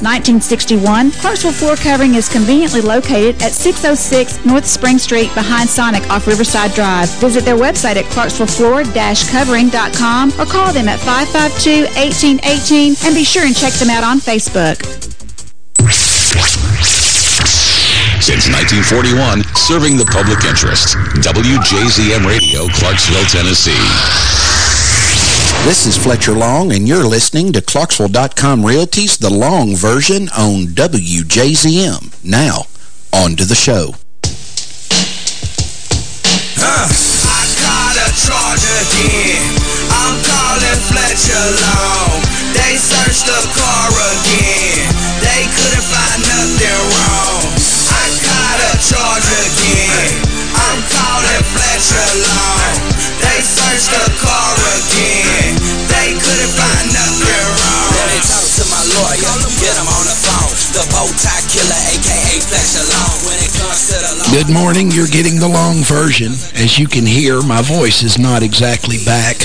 since 1961, Clarksville Floor Covering is conveniently located at 606 North Spring Street behind Sonic off Riverside Drive. Visit their website at clarksvillefloor-covering.com or call them at 552-1818 and be sure and check them out on Facebook. Since 1941, serving the public interest. WJZM Radio, Clarksville, Tennessee. This is Fletcher Long, and you're listening to Clarksville.com Realty's The Long version on WJZM. Now, on to the show. I got a charge again. I'm calling Fletcher Long. They searched the car again. They couldn't find nothing wrong. I got a charge again. I'm calling Fletcher Long. They searched the car again. Talk to my lawyer. Get him on the phone. The bow tie killer, aka law. Good morning. You're getting the long version. As you can hear, my voice is not exactly back.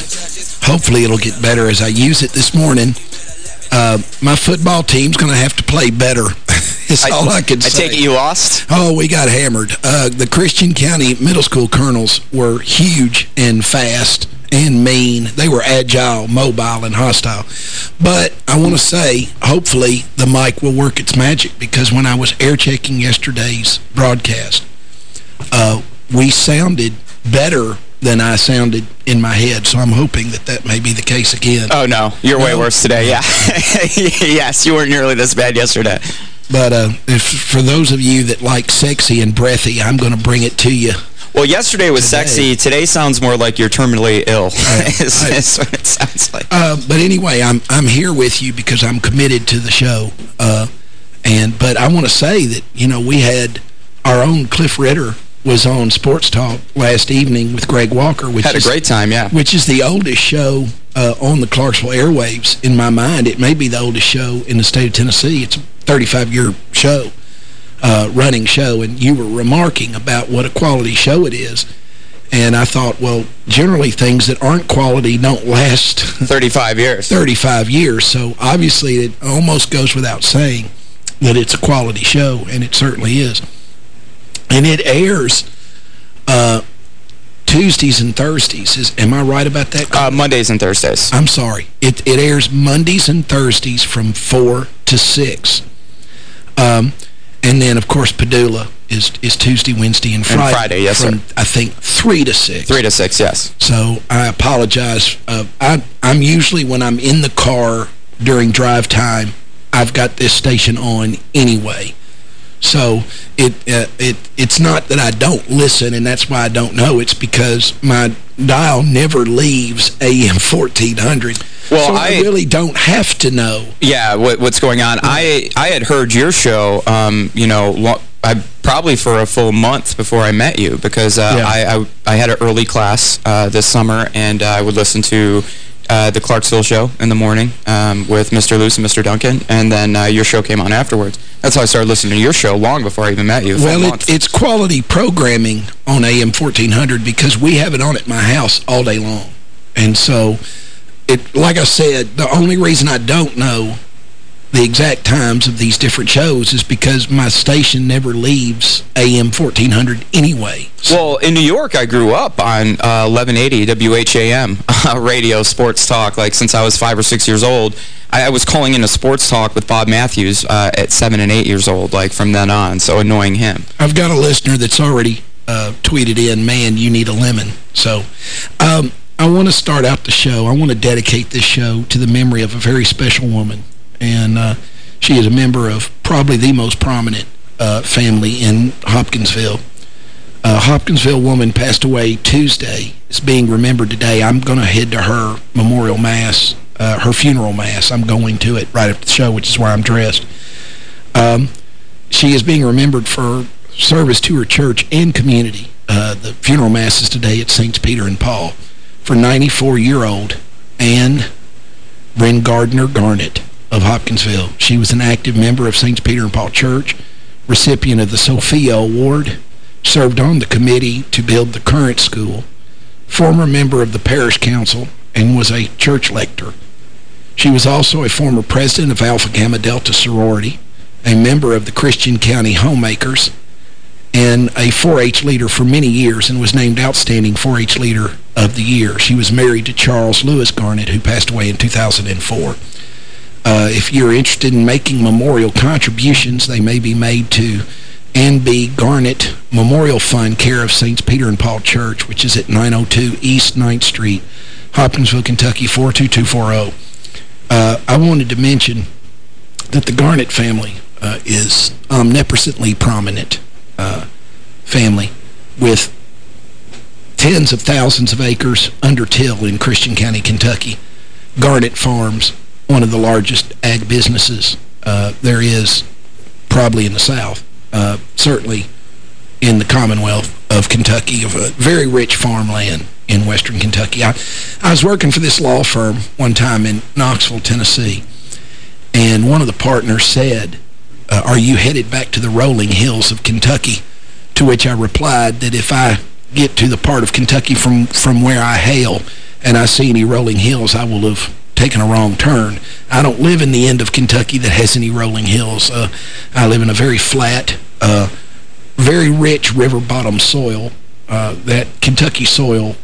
Hopefully it'll get better as I use it this morning. Uh, my football team's going to have to play better. It's all I can I say. take it you lost? Oh, we got hammered. Uh, the Christian County Middle School Colonels were huge and fast and mean. They were agile, mobile, and hostile. But I want to say, hopefully, the mic will work its magic because when I was air checking yesterday's broadcast, uh, we sounded better than I sounded in my head. So I'm hoping that that may be the case again. Oh, no. You're way worse today, yeah. yes, you weren't nearly this bad yesterday. But uh, if, for those of you that like sexy and breathy, I'm going to bring it to you. Well, yesterday was Today. sexy. Today sounds more like you're terminally ill. is, is what it sounds like. Uh, but anyway, I'm I'm here with you because I'm committed to the show. Uh, and But I want to say that, you know, we had our own Cliff Ritter was on Sports Talk last evening with Greg Walker. Which Had a is, great time, yeah. Which is the oldest show uh, on the Clarksville airwaves. In my mind, it may be the oldest show in the state of Tennessee. It's a 35-year show, uh, running show, and you were remarking about what a quality show it is. And I thought, well, generally things that aren't quality don't last 35 years. 35 years. So obviously it almost goes without saying that it's a quality show, and it certainly is. And it airs uh, Tuesdays and Thursdays. Is Am I right about that? Uh, Mondays and Thursdays. I'm sorry. It, it airs Mondays and Thursdays from 4 to 6. Um, and then, of course, Padula is is Tuesday, Wednesday, and Friday. Friday, yes, from, sir. I think, 3 to 6. 3 to 6, yes. So I apologize. Uh, I, I'm usually, when I'm in the car during drive time, I've got this station on anyway. So it uh, it it's not that I don't listen, and that's why I don't know. It's because my dial never leaves AM 1400. Well, so I, I- really don't have to know. Yeah, what, what's going on. I I had heard your show, um, you know, I probably for a full month before I met you because uh, Yeah. I, I I had an early class uh, this summer and I would listen to uh, the Clarksville show in the morning um, with Mr. Luce and Mr. Duncan, and then uh, your show came on afterwards. That's how I started listening to your show long before I even met you. Well, it, it's quality programming on AM 1400 because we have it on at my house all day long. And so, it like I said, the only reason I don't know the exact times of these different shows is because my station never leaves AM 1400 anyway. Well, in New York, I grew up on uh, 1180 WHAM uh, radio sports talk. Like, since I was five or six years old, I, I was calling in a sports talk with Bob Matthews uh, at seven and eight years old, like, from then on, so annoying him. I've got a listener that's already uh, tweeted in, man, you need a lemon. So um, I want to start out the show. I want to dedicate this show to the memory of a very special woman. And uh, she is a member of probably the most prominent uh, family in Hopkinsville. A Hopkinsville woman passed away Tuesday. It's being remembered today. I'm going to head to her memorial mass, uh, her funeral mass. I'm going to it right after the show, which is why I'm dressed. Um, she is being remembered for service to her church and community. Uh, the funeral mass is today at St. Peter and Paul for 94-year-old Anne Bryn Gardner Garnett of Hopkinsville. She was an active member of St. Peter and Paul Church, recipient of the Sophia Award, served on the committee to build the current school, former member of the parish council, and was a church lector. She was also a former president of Alpha Gamma Delta sorority, a member of the Christian County Homemakers, and a 4-H leader for many years and was named Outstanding 4-H Leader of the Year. She was married to Charles Lewis Garnett, who passed away in 2004. Uh, if you're interested in making memorial contributions, they may be made to Anne B. Garnett Memorial Fund, care of Saints Peter and Paul Church, which is at 902 East 9th Street, Hopkinsville, Kentucky, 42240. Uh, I wanted to mention that the Garnett family uh, is omnipotently prominent uh, family with tens of thousands of acres under till in Christian County, Kentucky. Garnett Farms, one of the largest ag businesses uh, there is probably in the South, uh, certainly in the Commonwealth of Kentucky, of a very rich farmland in western Kentucky. I, I was working for this law firm one time in Knoxville, Tennessee, and one of the partners said, uh, are you headed back to the rolling hills of Kentucky? To which I replied that if I get to the part of Kentucky from, from where I hail and I see any rolling hills, I will have taken a wrong turn. I don't live in the end of Kentucky that has any rolling hills. Uh, I live in a very flat, uh, very rich river bottom soil. Uh, that Kentucky soil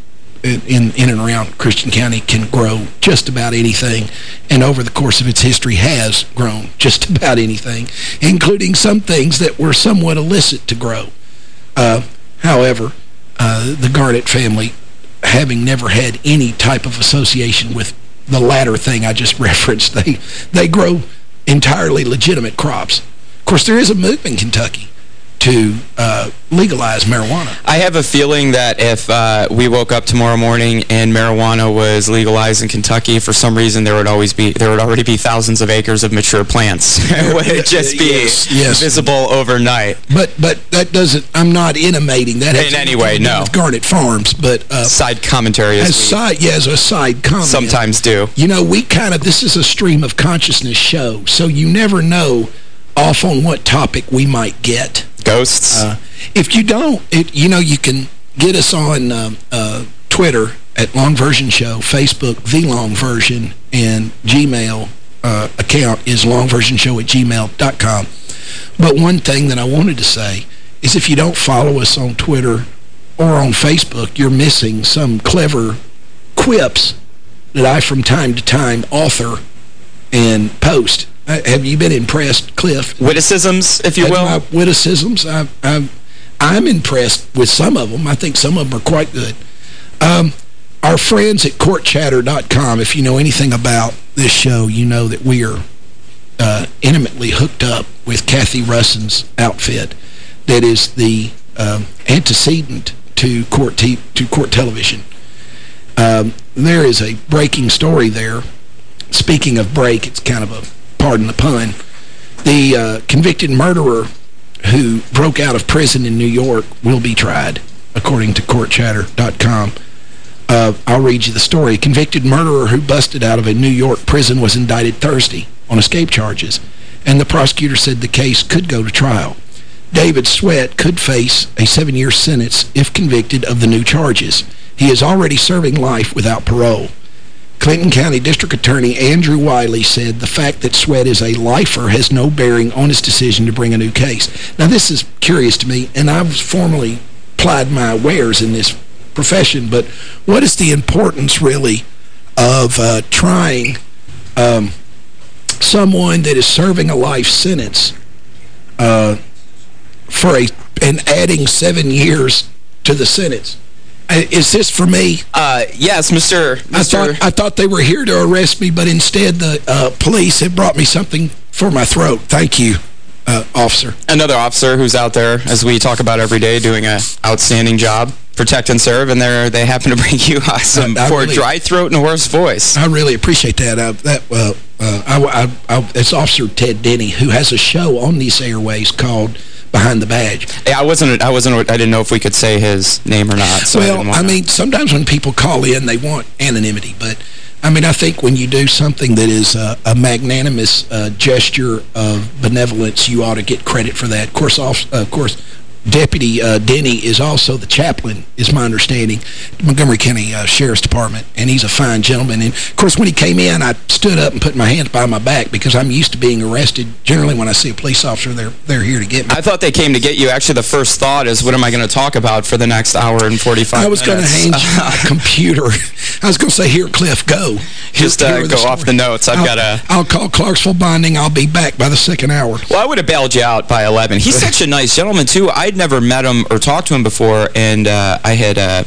in, in and around Christian County can grow just about anything, and over the course of its history has grown just about anything, including some things that were somewhat illicit to grow. Uh, however, uh, the Garnett family, having never had any type of association with the latter thing I just referenced, they, they grow entirely legitimate crops. Of course, there is a move in Kentucky to uh, legalize marijuana. I have a feeling that if uh, we woke up tomorrow morning and marijuana was legalized in Kentucky, for some reason there would always be there would already be thousands of acres of mature plants. it would just be yes, yes. visible overnight. But but that doesn't. I'm not intimating that in any way. No. Garnet Farms, but uh, side commentary as, as side yeah as a side comment. Sometimes do. You know, we kind of this is a stream of consciousness show, so you never know off on what topic we might get. Ghosts? Uh, if you don't, it, you know, you can get us on uh, uh, Twitter at Long Version Show, Facebook, The Long Version, and Gmail uh, account is longversionshow at gmail.com. But one thing that I wanted to say is if you don't follow us on Twitter or on Facebook, you're missing some clever quips that I, from time to time, author and post. Uh, have you been impressed, Cliff? Witticisms, if you will? witticisms. I, I, I'm impressed with some of them. I think some of them are quite good. Um, our friends at courtchatter.com, if you know anything about this show, you know that we are uh, intimately hooked up with Kathy Russon's outfit that is the um, antecedent to court, to court television. Um, there is a breaking story there. Speaking of break, it's kind of a pardon the pun, the uh, convicted murderer who broke out of prison in New York will be tried, according to courtchatter.com. Uh, I'll read you the story. Convicted murderer who busted out of a New York prison was indicted Thursday on escape charges, and the prosecutor said the case could go to trial. David Sweat could face a seven-year sentence if convicted of the new charges. He is already serving life without parole. Clinton County District Attorney Andrew Wylie said the fact that Sweat is a lifer has no bearing on his decision to bring a new case. Now, this is curious to me, and I've formally plied my wares in this profession, but what is the importance, really, of uh, trying um, someone that is serving a life sentence uh, for a and adding seven years to the sentence? Uh, is this for me? Uh, yes, Mr. Mr. I thought, I thought they were here to arrest me, but instead the uh, police have brought me something for my throat. Thank you, uh, officer. Another officer who's out there, as we talk about every day, doing an outstanding job. Protect and serve, and they they happen to bring you uh, some I, I for really, a dry throat and a hoarse voice. I really appreciate that. I, that uh, I, I, it's Officer Ted Denny, who has a show on these airways called behind the badge. Yeah, I wasn't. I wasn't. I didn't know if we could say his name or not. So well, I, I mean, sometimes when people call in, they want anonymity, but. I mean, I think when you do something that is a, a magnanimous uh, gesture of benevolence, you ought to get credit for that. Of course, off, of course, Deputy uh, Denny is also the chaplain, is my understanding, Montgomery County uh, Sheriff's Department, and he's a fine gentleman. And, of course, when he came in, I stood up and put my hands behind my back because I'm used to being arrested. Generally, when I see a police officer, they're, they're here to get me. I thought they came to get you. Actually, the first thought is, what am I going to talk about for the next hour and 45 I was going to hand you my computer. I was going to say, here, Cliff, go. Just uh, go off the notes. I've got a... I'll call Clarksville Bonding. I'll be back by the second hour. Well, I would have bailed you out by 11. He's such a nice gentleman, too. I'd never met him or talked to him before, and uh, I had... Uh,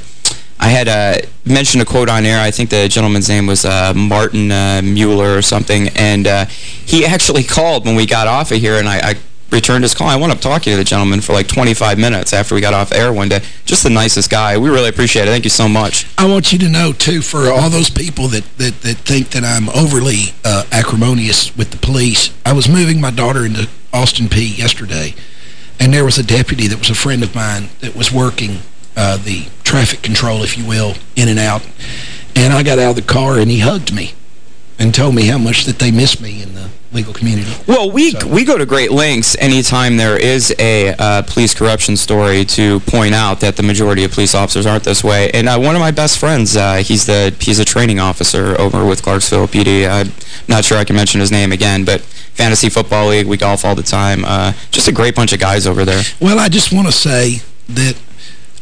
I had uh, mentioned a quote on air. I think the gentleman's name was uh, Martin uh, Mueller or something. And uh, he actually called when we got off of here, and I, I returned his call. I went up talking to the gentleman for like 25 minutes after we got off air one day. Just the nicest guy. We really appreciate it. Thank you so much. I want you to know, too, for all those people that, that, that think that I'm overly uh, acrimonious with the police, I was moving my daughter into Austin Peay yesterday, and there was a deputy that was a friend of mine that was working uh, the traffic control, if you will, in and out. And I got out of the car, and he hugged me and told me how much that they miss me in the legal community. Well, we so. we go to great lengths anytime there is a uh, police corruption story to point out that the majority of police officers aren't this way. And uh, one of my best friends, uh, he's the he's a training officer over with Clarksville PD. I'm not sure I can mention his name again, but Fantasy Football League, we golf all the time. Uh, just a great bunch of guys over there. Well, I just want to say that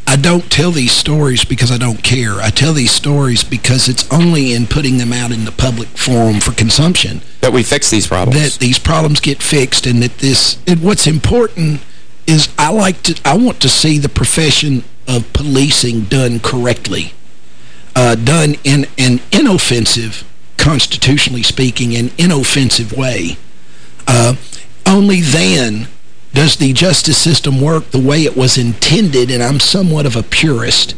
I don't tell these stories because I don't care. I tell these stories because it's only in putting them out in the public forum for consumption that we fix these problems. That these problems get fixed and that this and what's important is I like to I want to see the profession of policing done correctly. Uh, done in an inoffensive, constitutionally speaking, an inoffensive way. Uh, only then does the justice system work the way it was intended, and I'm somewhat of a purist.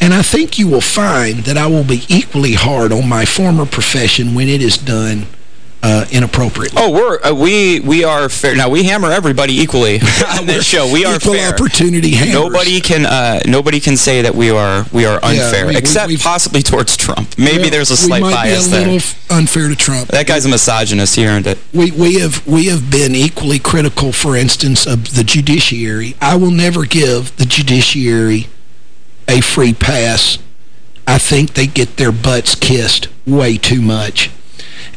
And I think you will find that I will be equally hard on my former profession when it is done uh, inappropriately. Oh, we're uh, we we are fair. Now we hammer everybody equally on this show. We are equal fair. opportunity hammers. Nobody can uh, nobody can say that we are we are unfair, yeah, we, except we, possibly towards Trump. Maybe well, there's a slight bias there. a little unfair to Trump. That guy's a misogynist. He earned it. We we have we have been equally critical, for instance, of the judiciary. I will never give the judiciary a free pass. I think they get their butts kissed way too much.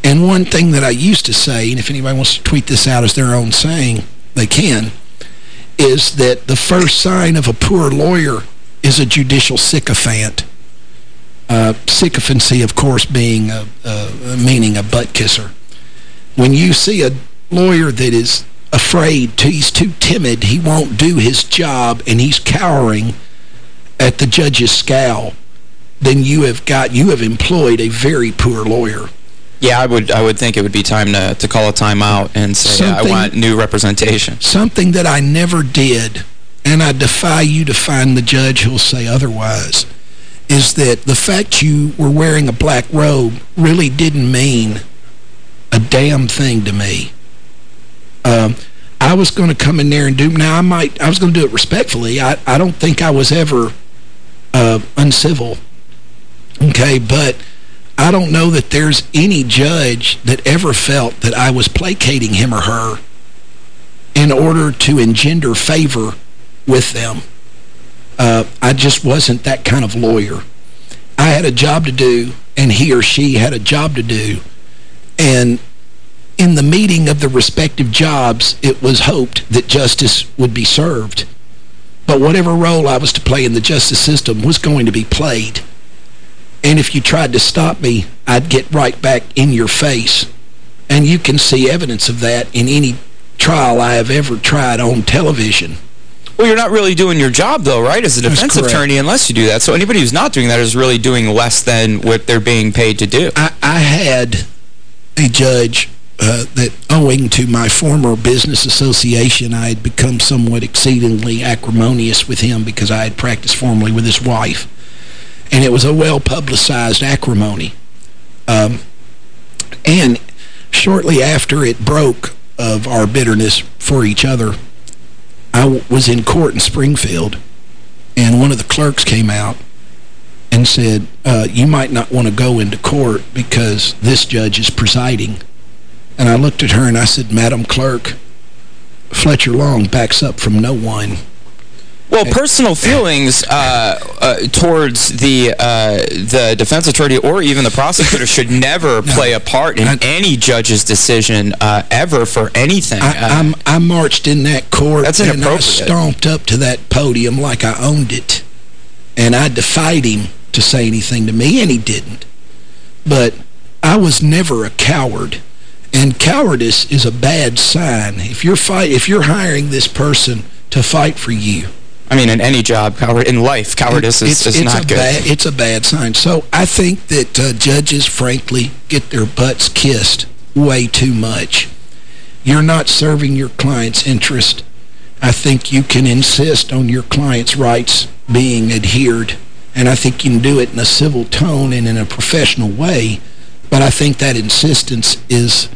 And one thing that I used to say, and if anybody wants to tweet this out as their own saying, they can, is that the first sign of a poor lawyer is a judicial sycophant. Uh, sycophancy, of course, being a, a, meaning a butt kisser. When you see a lawyer that is afraid, he's too timid, he won't do his job, and he's cowering at the judge's scowl, then you have got you have employed a very poor lawyer. Yeah, I would I would think it would be time to, to call a timeout and say I want new representation. Something that I never did, and I defy you to find the judge who'll say otherwise, is that the fact you were wearing a black robe really didn't mean a damn thing to me. Um, I was going to come in there and do, now I might, I was going to do it respectfully. I, I don't think I was ever uh, uncivil. Okay, but I don't know that there's any judge that ever felt that I was placating him or her in order to engender favor with them. Uh, I just wasn't that kind of lawyer. I had a job to do, and he or she had a job to do. And in the meeting of the respective jobs, it was hoped that justice would be served. But whatever role I was to play in the justice system was going to be played. And if you tried to stop me, I'd get right back in your face. And you can see evidence of that in any trial I have ever tried on television. Well, you're not really doing your job, though, right, as a defense attorney, unless you do that. So anybody who's not doing that is really doing less than what they're being paid to do. I, I had a judge uh, that, owing to my former business association, I had become somewhat exceedingly acrimonious with him because I had practiced formerly with his wife and it was a well-publicized acrimony. Um, and shortly after it broke of our bitterness for each other, I was in court in Springfield, and one of the clerks came out and said, uh, you might not want to go into court because this judge is presiding. And I looked at her and I said, Madam Clerk, Fletcher Long backs up from no one. Well, personal feelings uh, uh, towards the uh, the defense attorney or even the prosecutor should never play a part in I, any judge's decision uh, ever for anything. I, I, marched in that court that's and I stomped up to that podium like I owned it. And I defied him to say anything to me, and he didn't. But I was never a coward. And cowardice is a bad sign. If you're fight, if you're hiring this person to fight for you, I mean, in any job, coward in life, cowardice is, is not good. Bad, it's a bad sign. So I think that uh, judges, frankly, get their butts kissed way too much. You're not serving your client's interest. I think you can insist on your client's rights being adhered, and I think you can do it in a civil tone and in a professional way, but I think that insistence is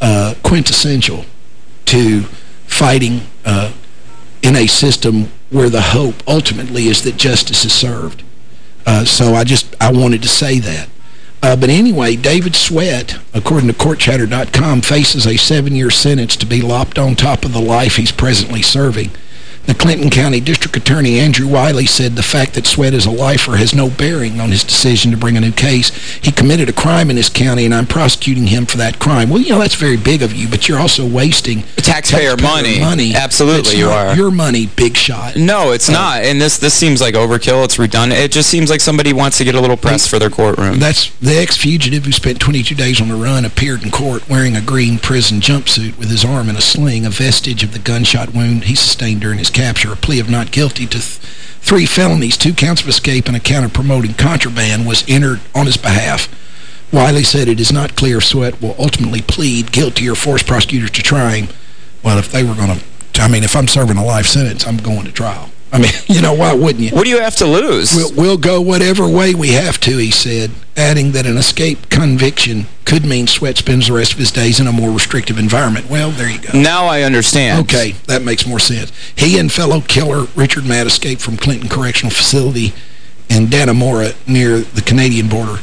uh, quintessential to fighting uh, in a system where the hope ultimately is that justice is served. Uh, so I just, I wanted to say that. Uh, but anyway, David Sweat, according to CourtChatter.com, faces a seven-year sentence to be lopped on top of the life he's presently serving. The Clinton County District Attorney Andrew Wylie said the fact that Sweat is a lifer has no bearing on his decision to bring a new case. He committed a crime in his county, and I'm prosecuting him for that crime. Well, you know, that's very big of you, but you're also wasting taxpayer, taxpayer money. money. Absolutely, you are. your money, big shot. No, it's uh, not. And this this seems like overkill. It's redundant. It just seems like somebody wants to get a little press for their courtroom. That's the ex-fugitive who spent 22 days on the run appeared in court wearing a green prison jumpsuit with his arm in a sling, a vestige of the gunshot wound he sustained during his capture. A plea of not guilty to th three felonies, two counts of escape, and a count of promoting contraband was entered on his behalf. Wylie said it is not clear if Sweat will ultimately plead guilty or force prosecutors to try him. Well, if they were going to, I mean, if I'm serving a life sentence, I'm going to trial. I mean, you know, why wouldn't you? What do you have to lose? We'll, we'll, go whatever way we have to, he said, adding that an escape conviction could mean Sweat spends the rest of his days in a more restrictive environment. Well, there you go. Now I understand. Okay, that makes more sense. He and fellow killer Richard Matt escaped from Clinton Correctional Facility in Dannemora near the Canadian border.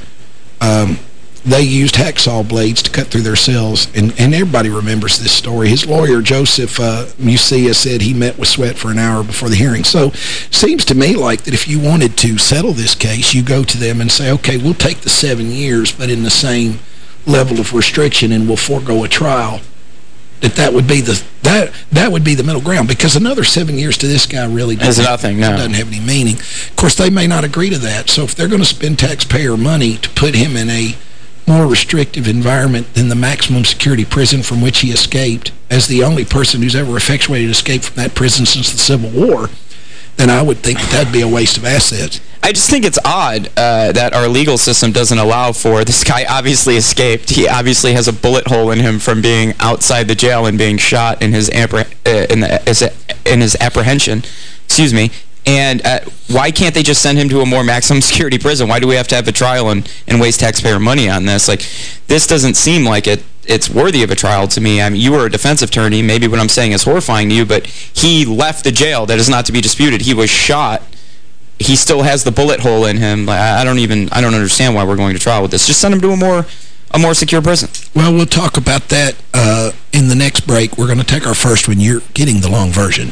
Um, they used hacksaw blades to cut through their cells, and, and everybody remembers this story. His lawyer, Joseph uh, Musia, said he met with Sweat for an hour before the hearing. So seems to me like that if you wanted to settle this case, you go to them and say, okay, we'll take the seven years, but in the same level of restriction, and we'll forego a trial that that would be the that that would be the middle ground because another seven years to this guy really doesn't, nothing, no. doesn't have any meaning. Of course, they may not agree to that. So if they're going to spend taxpayer money to put him in a more restrictive environment than the maximum security prison from which he escaped, as the only person who's ever effectuated escape from that prison since the Civil War, then I would think that that'd be a waste of assets. I just think it's odd uh, that our legal system doesn't allow for this guy obviously escaped. He obviously has a bullet hole in him from being outside the jail and being shot in his uh, in, the, in his apprehension. Excuse me. And uh, why can't they just send him to a more maximum security prison? Why do we have to have a trial and, and waste taxpayer money on this? Like, this doesn't seem like it. it's worthy of a trial to me. I mean, you were a defense attorney. Maybe what I'm saying is horrifying to you, but he left the jail. That is not to be disputed. He was shot. He still has the bullet hole in him. I don't even, I don't understand why we're going to trial with this. Just send him to a more a more secure prison. Well, we'll talk about that uh, in the next break. We're going to take our first one. You're getting the long version.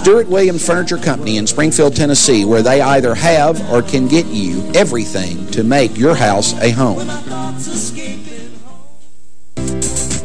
Stewart Williams Furniture Company in Springfield, Tennessee, where they either have or can get you everything to make your house a home.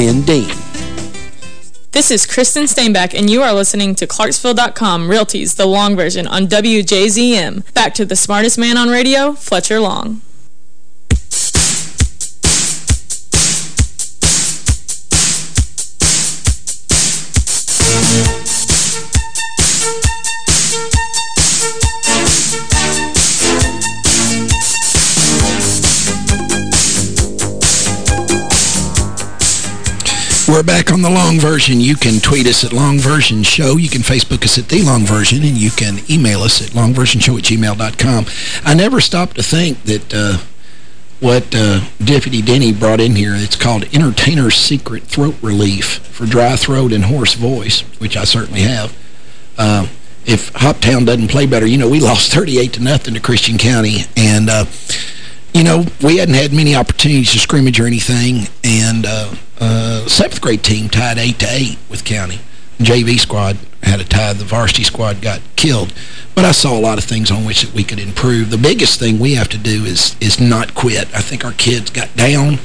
Ben Dean. This is Kristen Steinbach, and you are listening to Clarksville.com Realties, the long version on WJZM. Back to the smartest man on radio, Fletcher Long. Back on the long version. You can tweet us at Long Version Show. You can Facebook us at The Long Version, and you can email us at longversionshow at gmail.com. I never stopped to think that uh, what uh, Deputy Denny brought in here, it's called Entertainer's Secret Throat Relief for dry throat and hoarse voice, which I certainly have. Uh, if Hoptown doesn't play better, you know, we lost 38 to nothing to Christian County, and uh, you know, we hadn't had many opportunities to scrimmage or anything, and uh, uh, seventh grade team tied 8 to 8 with County. JV squad had a tie. The varsity squad got killed. But I saw a lot of things on which that we could improve. The biggest thing we have to do is is not quit. I think our kids got down,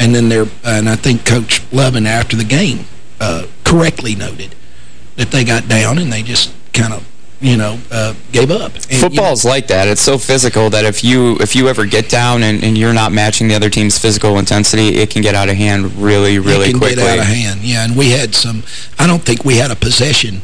and then they're and I think Coach Lovin after the game uh, correctly noted that they got down and they just kind of you know, uh, gave up. And, Football's you know, like that. It's so physical that if you if you ever get down and, and you're not matching the other team's physical intensity, it can get out of hand really, really it can quickly. get out of hand, yeah. And we had some, I don't think we had a possession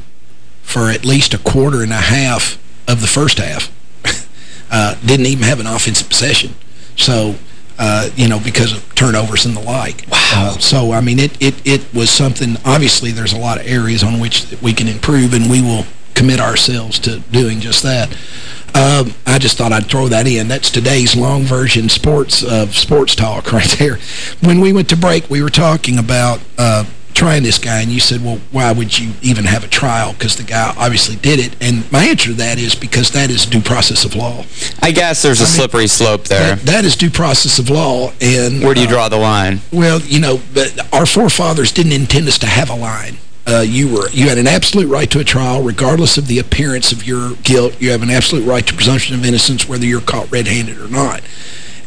for at least a quarter and a half of the first half. uh, didn't even have an offensive possession. So, uh, you know, because of turnovers and the like. Wow. Uh, so, I mean, it, it, it was something, obviously there's a lot of areas on which we can improve, and we will commit ourselves to doing just that. Um, I just thought I'd throw that in. That's today's long version sports of sports talk right there. When we went to break, we were talking about uh, trying this guy, and you said, well, why would you even have a trial? Because the guy obviously did it. And my answer to that is because that is due process of law. I guess there's a mean, slippery slope there. That, that is due process of law. and Where do you uh, draw the line? Well, you know, but our forefathers didn't intend us to have a line. Uh, you were you had an absolute right to a trial regardless of the appearance of your guilt. You have an absolute right to presumption of innocence whether you're caught red-handed or not.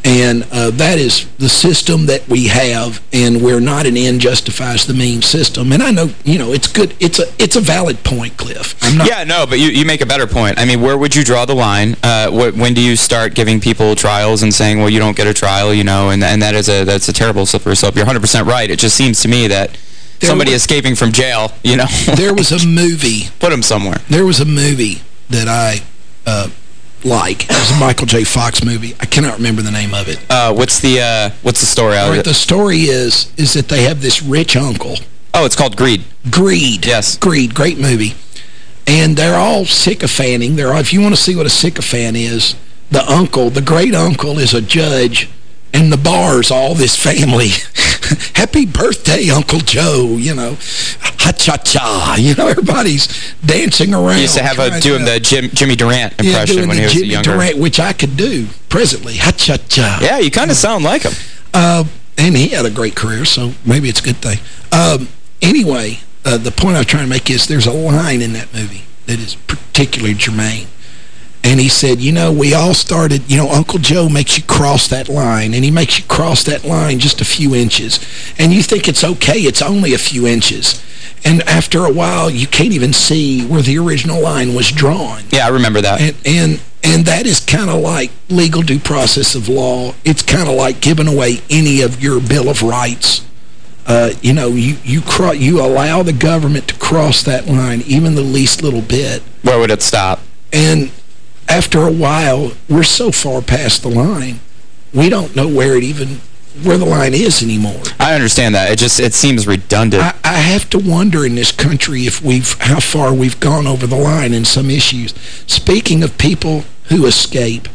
And uh, that is the system that we have, and we're not an end justifies the means system. And I know, you know, it's good. It's a it's a valid point, Cliff. Yeah, no, but you, you make a better point. I mean, where would you draw the line? Uh, wh when do you start giving people trials and saying, well, you don't get a trial, you know, and, and that is a, that's a terrible slippery slope. You're 100% right. It just seems to me that somebody was, escaping from jail, you know. there was a movie. Put him somewhere. There was a movie that I uh, like. It was a Michael J. Fox movie. I cannot remember the name of it. Uh, what's the uh, what's the story out right, The story is is that they have this rich uncle. Oh, it's called Greed. Greed. Yes. Greed. Great movie. And they're all sycophanting. They're all, if you want to see what a sycophant is, the uncle, the great uncle is a judge and the bar's all this family. Happy birthday, Uncle Joe, you know. Ha-cha-cha. You know, everybody's dancing around. He used to have a, doing the Jim, Jimmy Durante impression yeah, when he was Jimmy younger. Durante, which I could do presently. Ha-cha-cha. Yeah, you kind of sound like him. Uh, and he had a great career, so maybe it's a good thing. Um, anyway, uh, the point I'm trying to make is there's a line in that movie that is particularly germane. And he said, you know, we all started, you know, Uncle Joe makes you cross that line, and he makes you cross that line just a few inches. And you think it's okay, it's only a few inches. And after a while, you can't even see where the original line was drawn. Yeah, I remember that. And and, and that is kind of like legal due process of law. It's kind of like giving away any of your Bill of Rights. Uh, you know, you you you allow the government to cross that line even the least little bit. Where would it stop? And after a while, we're so far past the line, we don't know where it even where the line is anymore. I understand that. It just it seems redundant. I, I, have to wonder in this country if we've how far we've gone over the line in some issues. Speaking of people who escape,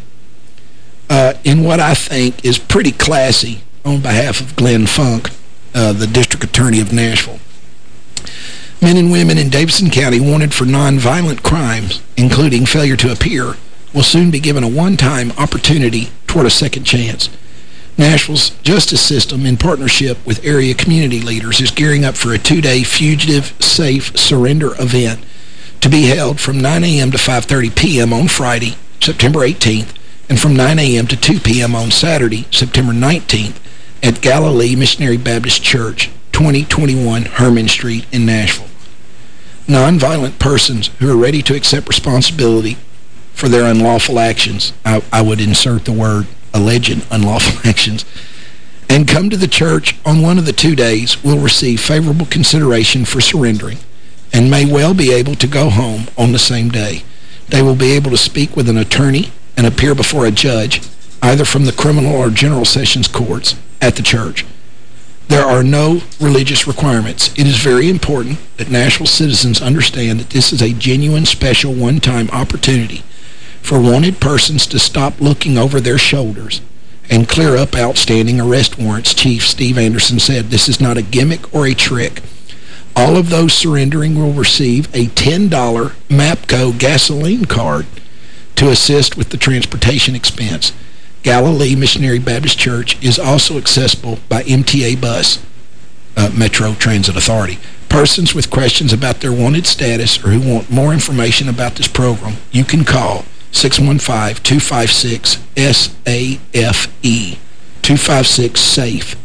uh, in what I think is pretty classy on behalf of Glenn Funk, uh, the district attorney of Nashville. Men and women in Davidson County wanted for nonviolent crimes, including failure to appear, will soon be given a one-time opportunity toward a second chance. Nashville's justice system, in partnership with area community leaders, is gearing up for a two-day fugitive safe surrender event to be held from 9 a.m. to 5.30 p.m. on Friday, September 18th, and from 9 a.m. to 2 p.m. on Saturday, September 19th, at Galilee Missionary Baptist Church, 2021 Herman Street in Nashville. Nonviolent persons who are ready to accept responsibility for their unlawful actions, I, I would insert the word alleged unlawful actions, and come to the church on one of the two days will receive favorable consideration for surrendering and may well be able to go home on the same day. They will be able to speak with an attorney and appear before a judge, either from the criminal or general sessions courts, at the church. There are no religious requirements. It is very important that Nashville citizens understand that this is a genuine, special, one-time opportunity for wanted persons to stop looking over their shoulders and clear up outstanding arrest warrants, Chief Steve Anderson said. This is not a gimmick or a trick. All of those surrendering will receive a $10 MAPCO gasoline card to assist with the transportation expense. Galilee Missionary Baptist Church is also accessible by MTA bus, uh, Metro Transit Authority. Persons with questions about their wanted status or who want more information about this program, you can call 615-256-SAFE, 256-SAFE.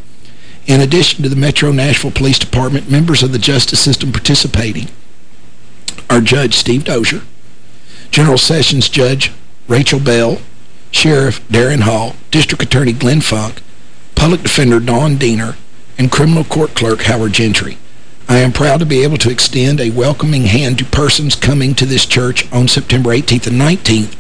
In addition to the Metro Nashville Police Department, members of the justice system participating are Judge Steve Dozier, General Sessions Judge Rachel Bell, Sheriff Daron Hall, District Attorney Glenn Funk, Public Defender Dawn Deaner, and Criminal Court Clerk Howard Gentry. I am proud to be able to extend a welcoming hand to persons coming to this church on September 18th and 19th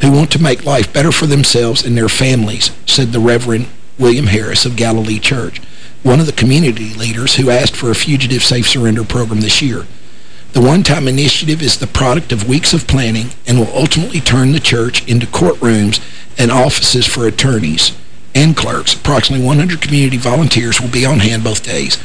who want to make life better for themselves and their families, said the Reverend William Harris of Galilee Church, one of the community leaders who asked for a fugitive safe surrender program this year. The one-time initiative is the product of weeks of planning and will ultimately turn the church into courtrooms and offices for attorneys and clerks. Approximately 100 community volunteers will be on hand both days.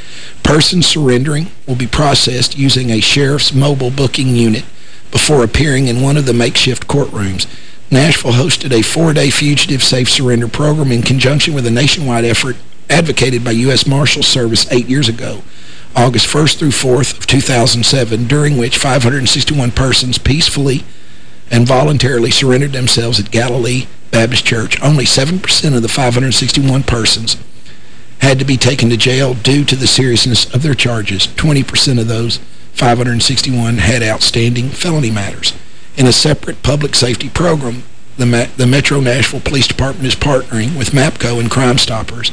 Persons surrendering will be processed using a sheriff's mobile booking unit before appearing in one of the makeshift courtrooms. Nashville hosted a four-day fugitive safe surrender program in conjunction with a nationwide effort advocated by U.S. Marshal Service eight years ago, August 1st through 4th of 2007, during which 561 persons peacefully and voluntarily surrendered themselves at Galilee Baptist Church. Only 7% of the 561 persons had to be taken to jail due to the seriousness of their charges. 20% of those 561 had outstanding felony matters. In a separate public safety program, the, the Metro Nashville Police Department is partnering with MAPCO and Crime Stoppers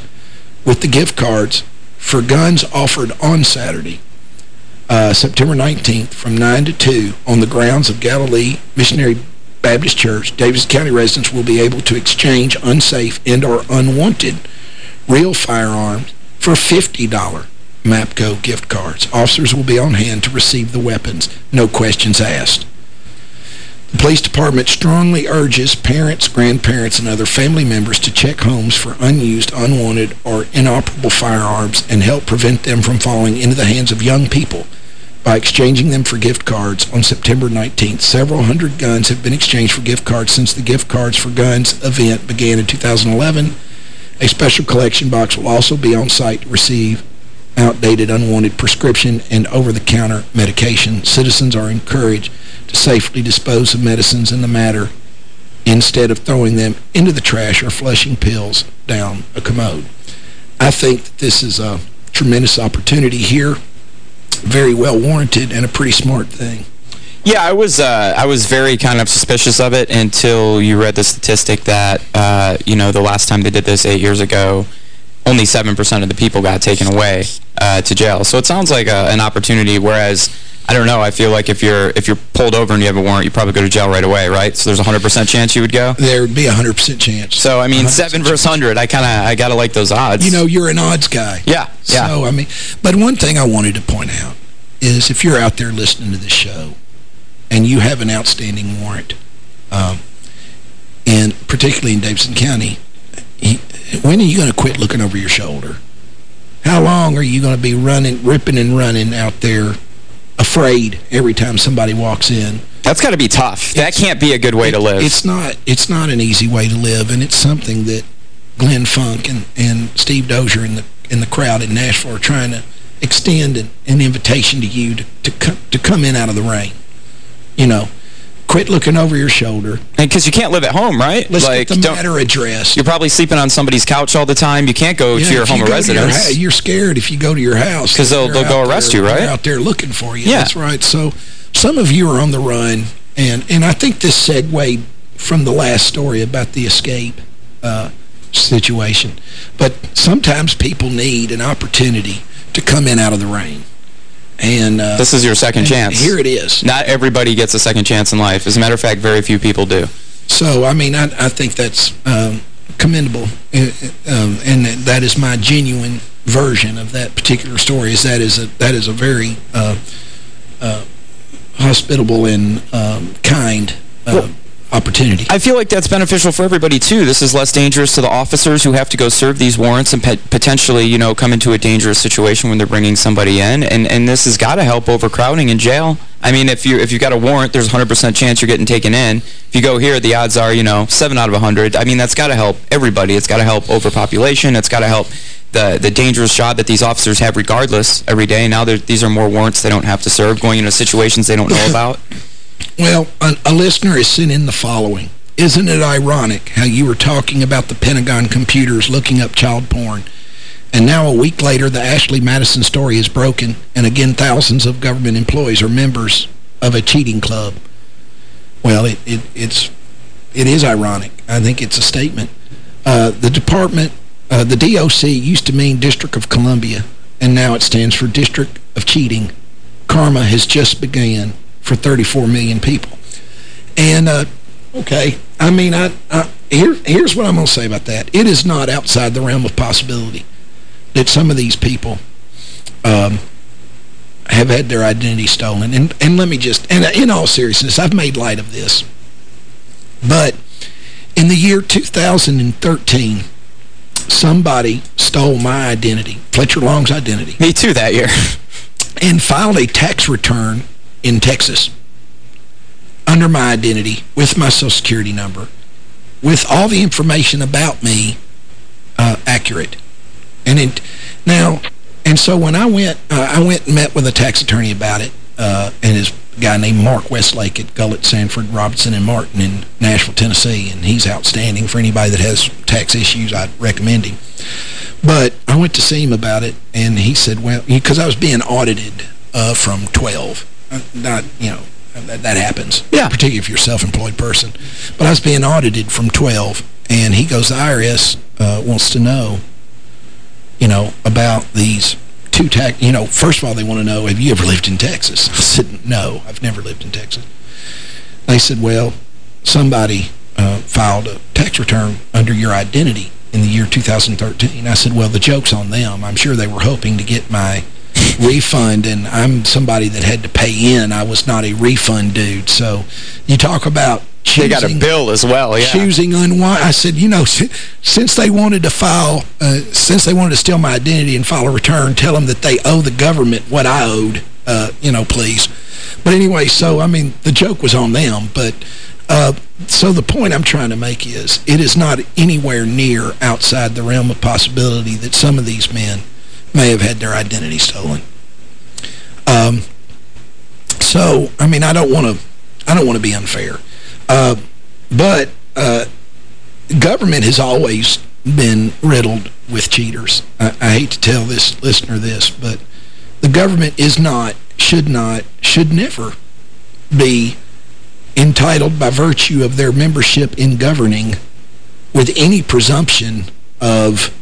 with the gift cards for guns offered on Saturday, uh, September 19th from 9 to 2 on the grounds of Galilee Missionary Baptist Church. Davis County residents will be able to exchange unsafe and or unwanted real firearms for $50 MAPCO gift cards. Officers will be on hand to receive the weapons, no questions asked. The police department strongly urges parents, grandparents, and other family members to check homes for unused, unwanted, or inoperable firearms and help prevent them from falling into the hands of young people by exchanging them for gift cards on September 19th. Several hundred guns have been exchanged for gift cards since the Gift Cards for Guns event began in 2011. A special collection box will also be on site to receive outdated, unwanted prescription and over-the-counter medication. Citizens are encouraged safely dispose of medicines in the matter instead of throwing them into the trash or flushing pills down a commode. I think that this is a tremendous opportunity here, very well warranted, and a pretty smart thing. Yeah, I was uh, I was very kind of suspicious of it until you read the statistic that, uh, you know, the last time they did this eight years ago, only 7% of the people got taken away uh, to jail. So it sounds like a, an opportunity, whereas I don't know. I feel like if you're if you're pulled over and you have a warrant, you probably go to jail right away, right? So there's a 100% chance you would go? There would be a 100% chance. So, I mean, 7 versus 100, I kind of I got to like those odds. You know, you're an odds guy. Yeah, yeah. So, I mean, but one thing I wanted to point out is if you're out there listening to this show and you have an outstanding warrant, um, and particularly in Davidson County, he, when are you going to quit looking over your shoulder? How long are you going to be running, ripping and running out there afraid every time somebody walks in. That's got to be tough. That can't be a good way it, to live. It's not It's not an easy way to live, and it's something that Glenn Funk and, and Steve Dozier and the, and the crowd in Nashville are trying to extend an, an invitation to you to, to, come, to come in out of the rain. You know, quit looking over your shoulder. Because you can't live at home, right? Let's like, get the matter addressed. You're probably sleeping on somebody's couch all the time. You can't go yeah, to your home you of residence. Your, you're scared if you go to your house. Because they'll, they'll go arrest there, you, right? They're out there looking for you. Yeah. That's right. So some of you are on the run. And, and I think this segued from the last story about the escape uh, situation. But sometimes people need an opportunity to come in out of the rain. And uh, This is your second chance. Here it is. Not everybody gets a second chance in life. As a matter of fact, very few people do. So, I mean, I, I think that's um, commendable. Uh, um, and that is my genuine version of that particular story, is that is a, that is a very uh, uh, hospitable and um, kind uh, well, opportunity. I feel like that's beneficial for everybody, too. This is less dangerous to the officers who have to go serve these warrants and potentially, you know, come into a dangerous situation when they're bringing somebody in. And, and this has got to help overcrowding in jail. I mean, if you if you've got a warrant, there's a 100% chance you're getting taken in. If you go here, the odds are, you know, 7 out of 100. I mean, that's got to help everybody. It's got to help overpopulation. It's got to help the the dangerous job that these officers have regardless every day. Now these are more warrants they don't have to serve, going into situations they don't know about. Well, a, a listener has sent in the following. Isn't it ironic how you were talking about the Pentagon computers looking up child porn, and now a week later the Ashley Madison story is broken, and again thousands of government employees are members of a cheating club? Well, it, it, it's, it is ironic. I think it's a statement. Uh, the department, uh, the DOC used to mean District of Columbia, and now it stands for District of Cheating. Karma has just begun for 34 million people. And, uh, okay, I mean, I, I, here, here's what I'm going to say about that. It is not outside the realm of possibility that some of these people um, have had their identity stolen. And, and let me just, and in all seriousness, I've made light of this. But in the year 2013, somebody stole my identity, Fletcher Long's identity. Me too that year. and filed a tax return in Texas under my identity with my Social Security number with all the information about me uh, accurate. And it, now, and so when I went, uh, I went and met with a tax attorney about it, uh, and his guy named Mark Westlake at Gullett, Sanford, Robinson, and Martin in Nashville, Tennessee, and he's outstanding. For anybody that has tax issues, I'd recommend him. But I went to see him about it, and he said, well, because I was being audited uh, from 12. Uh, not, you know, that, that happens. Yeah. Particularly if you're a self-employed person. But I was being audited from 12, and he goes, the IRS uh, wants to know, you know, about these two tax... You know, first of all, they want to know, have you ever lived in Texas? I said, no, I've never lived in Texas. They said, well, somebody uh, filed a tax return under your identity in the year 2013. I said, well, the joke's on them. I'm sure they were hoping to get my refund, and I'm somebody that had to pay in. I was not a refund dude. So you talk about choosing... They got a bill as well, yeah. Choosing unwind. I said, you know, since they wanted to file, uh, since they wanted to steal my identity and file a return, tell them that they owe the government what I owed, uh, you know, please. But anyway, so, I mean, the joke was on them, but... Uh, so the point I'm trying to make is it is not anywhere near outside the realm of possibility that some of these men may have had their identity stolen. Um, so, I mean, I don't want to I don't want to be unfair. Uh, but uh, government has always been riddled with cheaters. I, I hate to tell this listener this, but the government is not, should not, should never be entitled by virtue of their membership in governing with any presumption of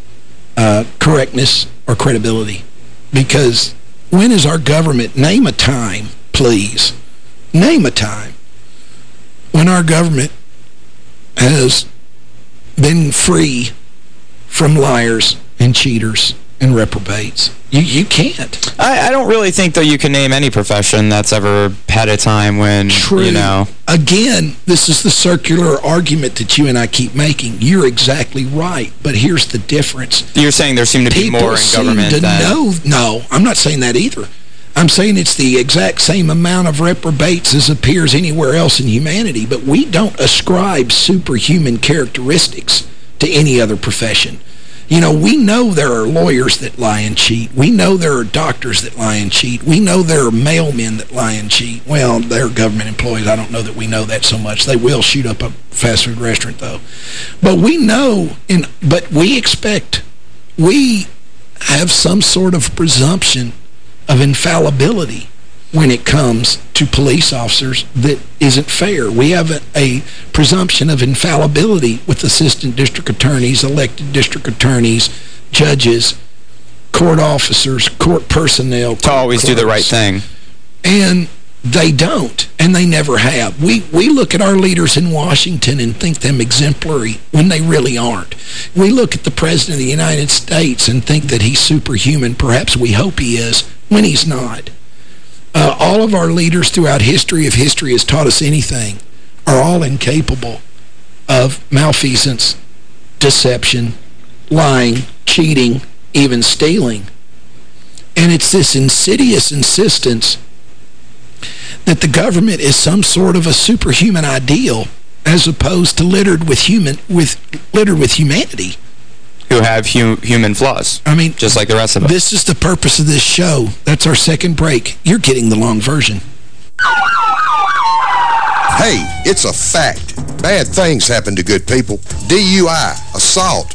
uh, correctness or credibility. Because when is our government, name a time, please, name a time when our government has been free from liars and cheaters and reprobates. You you can't. I, I don't really think, though, you can name any profession that's ever had a time when, True. you know... Again, this is the circular argument that you and I keep making. You're exactly right, but here's the difference. You're saying there seem to be more in government to than... know. No, I'm not saying that either. I'm saying it's the exact same amount of reprobates as appears anywhere else in humanity, but we don't ascribe superhuman characteristics to any other profession. You know, we know there are lawyers that lie and cheat. We know there are doctors that lie and cheat. We know there are mailmen that lie and cheat. Well, they're government employees. I don't know that we know that so much. They will shoot up a fast food restaurant, though. But we know, in, but we expect, we have some sort of presumption of infallibility when it comes to police officers that isn't fair. We have a, a, presumption of infallibility with assistant district attorneys, elected district attorneys, judges, court officers, court personnel. Court to always clerks. do the right thing. And they don't, and they never have. We, we look at our leaders in Washington and think them exemplary when they really aren't. We look at the President of the United States and think that he's superhuman. Perhaps we hope he is, when he's not. Uh, all of our leaders throughout history, if history has taught us anything, are all incapable of malfeasance, deception, lying, cheating, even stealing. And it's this insidious insistence that the government is some sort of a superhuman ideal as opposed to littered with human with littered with humanity who have hu human flaws. I mean, just like the rest of us. This is the purpose of this show. That's our second break. You're getting the long version. Hey, it's a fact. Bad things happen to good people. DUI, assault,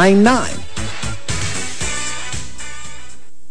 999.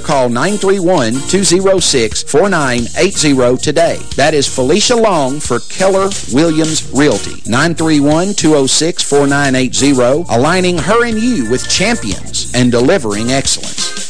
call 931-206-4980 today. That is Felicia Long for Keller Williams Realty. 931-206-4980, aligning her and you with champions and delivering excellence.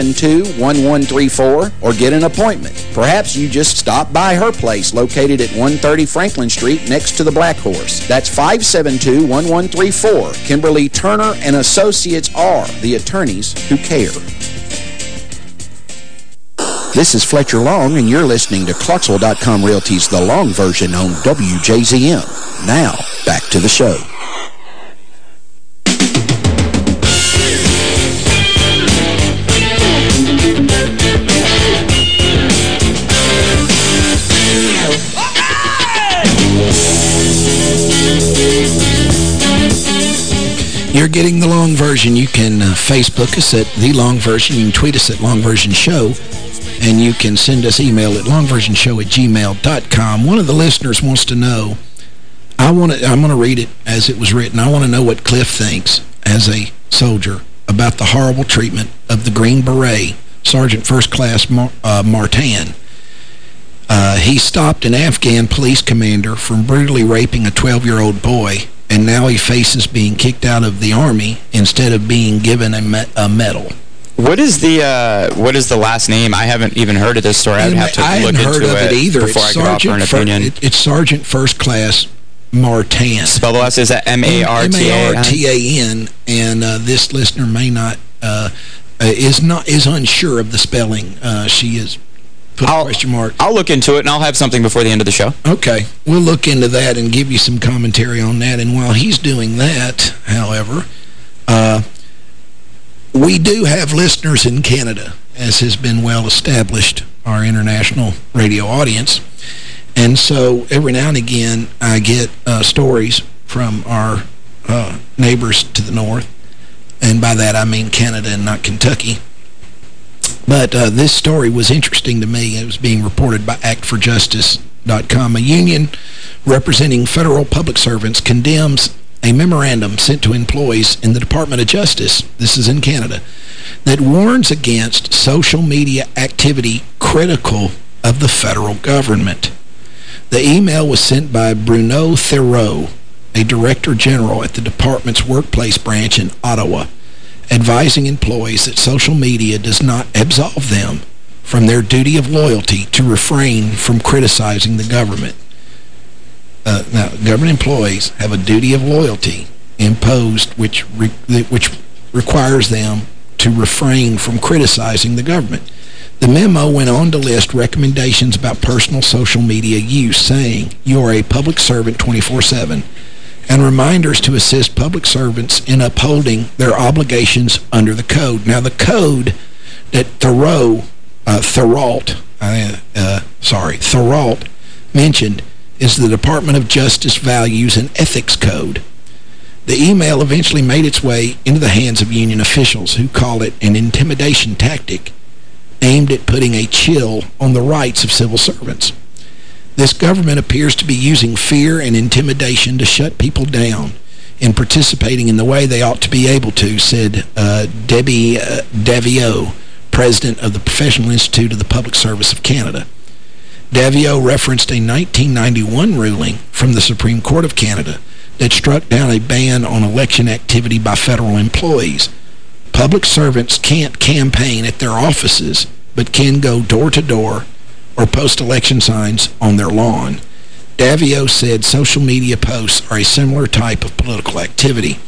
572-1134 or get an appointment. Perhaps you just stop by her place located at 130 Franklin Street next to the Black Horse. That's 572-1134. Kimberly Turner and Associates are the attorneys who care. This is Fletcher Long, and you're listening to Clarksville.com Realty's The Long Version on WJZM. Now, back to the show. You're getting the long version. You can uh, Facebook us at The Long Version. You can tweet us at Long Version Show. And you can send us email at longversionshow at gmail.com. One of the listeners wants to know, I want to, I'm going to read it as it was written. I want to know what Cliff thinks as a soldier about the horrible treatment of the Green Beret, Sergeant First Class Mar uh, Martin. Uh, he stopped an Afghan police commander from brutally raping a 12-year-old boy and now he faces being kicked out of the Army instead of being given a, me a medal. What is the uh, what is the last name? I haven't even heard of this story. I'd have to I look heard into of it, either. before it's I could offer an opinion. It, it's Sergeant First Class Martin. Spell the last is that M-A-R-T-A-N? M-A-R-T-A-N, and uh, this listener may not, uh, uh, is not is unsure of the spelling. Uh, she is put I'll, question mark. I'll look into it, and I'll have something before the end of the show. Okay. We'll look into that and give you some commentary on that. And while he's doing that, however, uh, we do have listeners in Canada, as has been well established, our international radio audience. And so every now and again, I get uh, stories from our uh, neighbors to the north. And by that, I mean Canada and not Kentucky. But uh, this story was interesting to me. It was being reported by ActForJustice.com. A union representing federal public servants condemns a memorandum sent to employees in the Department of Justice, this is in Canada, that warns against social media activity critical of the federal government. The email was sent by Bruno Theroux, a director general at the department's workplace branch in Ottawa, advising employees that social media does not absolve them from their duty of loyalty to refrain from criticizing the government. Uh, now, government employees have a duty of loyalty imposed which re which requires them to refrain from criticizing the government. The memo went on to list recommendations about personal social media use, saying, you are a public servant 24-7, and reminders to assist public servants in upholding their obligations under the code. Now, the code that Thoreau, uh, uh, uh, sorry, Thorold mentioned is the Department of Justice Values and Ethics Code. The email eventually made its way into the hands of union officials who call it an intimidation tactic aimed at putting a chill on the rights of civil servants. This government appears to be using fear and intimidation to shut people down in participating in the way they ought to be able to, said uh, Debi uh, Daviau, president of the Professional Institute of the Public Service of Canada. Daviau referenced a 1991 ruling from the Supreme Court of Canada that struck down a ban on election activity by federal employees. Public servants can't campaign at their offices, but can go door to door or post election signs on their lawn. Daviau said social media posts are a similar type of political activity.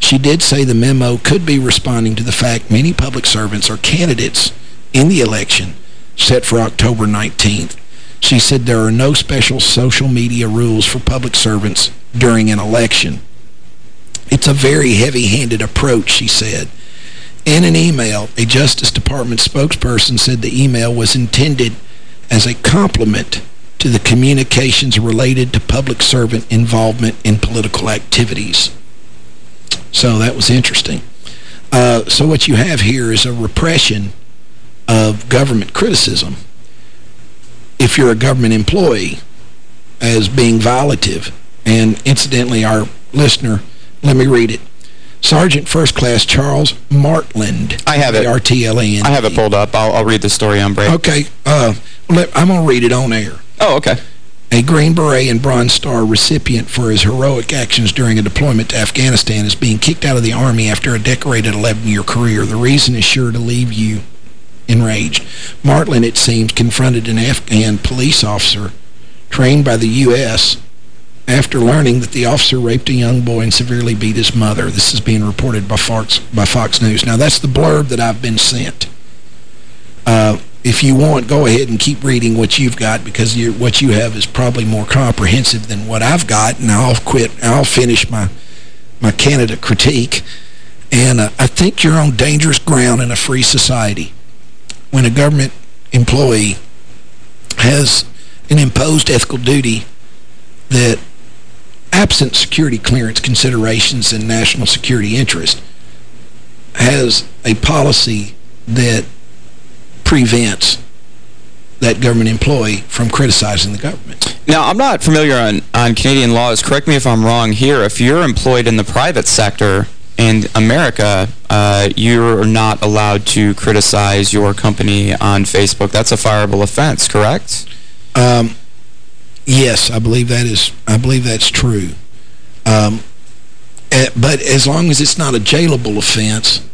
She did say the memo could be responding to the fact many public servants are candidates in the election set for October 19th. She said there are no special social media rules for public servants during an election. It's a very heavy-handed approach, she said. In an email, a Justice Department spokesperson said the email was intended as a complement to the communications related to public servant involvement in political activities. So that was interesting. Uh, so what you have here is a repression of government criticism if you're a government employee as being violative. And incidentally, our listener, let me read it. Sergeant First Class Charles Martland. I have it. R-T-L-A-N. I have it pulled up. I'll, I'll read the story on break. Okay. Uh, let, I'm going to read it on air. Oh, okay. A Green Beret and Bronze Star recipient for his heroic actions during a deployment to Afghanistan is being kicked out of the Army after a decorated 11-year career. The reason is sure to leave you enraged. Martland, it seems, confronted an Afghan police officer trained by the U.S. after learning that the officer raped a young boy and severely beat his mother. This is being reported by Fox, by Fox News. Now, that's the blurb that I've been sent. Uh, if you want, go ahead and keep reading what you've got because what you have is probably more comprehensive than what I've got, and I'll quit. I'll finish my my Canada critique. And uh, I think you're on dangerous ground in a free society when a government employee has an imposed ethical duty that, absent security clearance considerations and national security interest, has a policy that prevents that government employee from criticizing the government. Now, I'm not familiar on, on Canadian laws. Correct me if I'm wrong here. If you're employed in the private sector in America, uh, you're not allowed to criticize your company on Facebook. That's a fireable offense, correct? Um, yes, I believe that is. I believe that's true. Um, eh, but as long as it's not a jailable offense,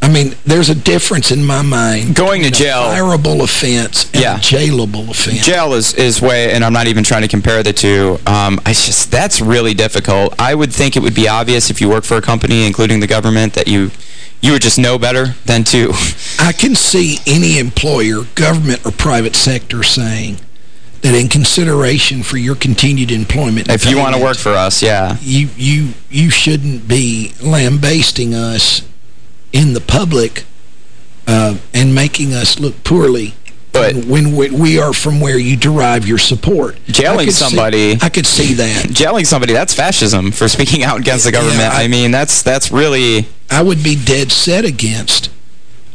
I mean, there's a difference in my mind. Going to jail. A fireable offense and yeah. a jailable offense. Jail is, is way, and I'm not even trying to compare the two. Um, I just That's really difficult. I would think it would be obvious if you work for a company, including the government, that you you would just know better than to. I can see any employer, government or private sector, saying that in consideration for your continued employment... If you want to work for us, yeah. You, you, you shouldn't be lambasting us in the public uh, and making us look poorly but when, when, we are from where you derive your support. Jailing somebody... See, I could see that. Jailing somebody, that's fascism for speaking out against the government. Yeah, I, I, mean, that's that's really... I would be dead set against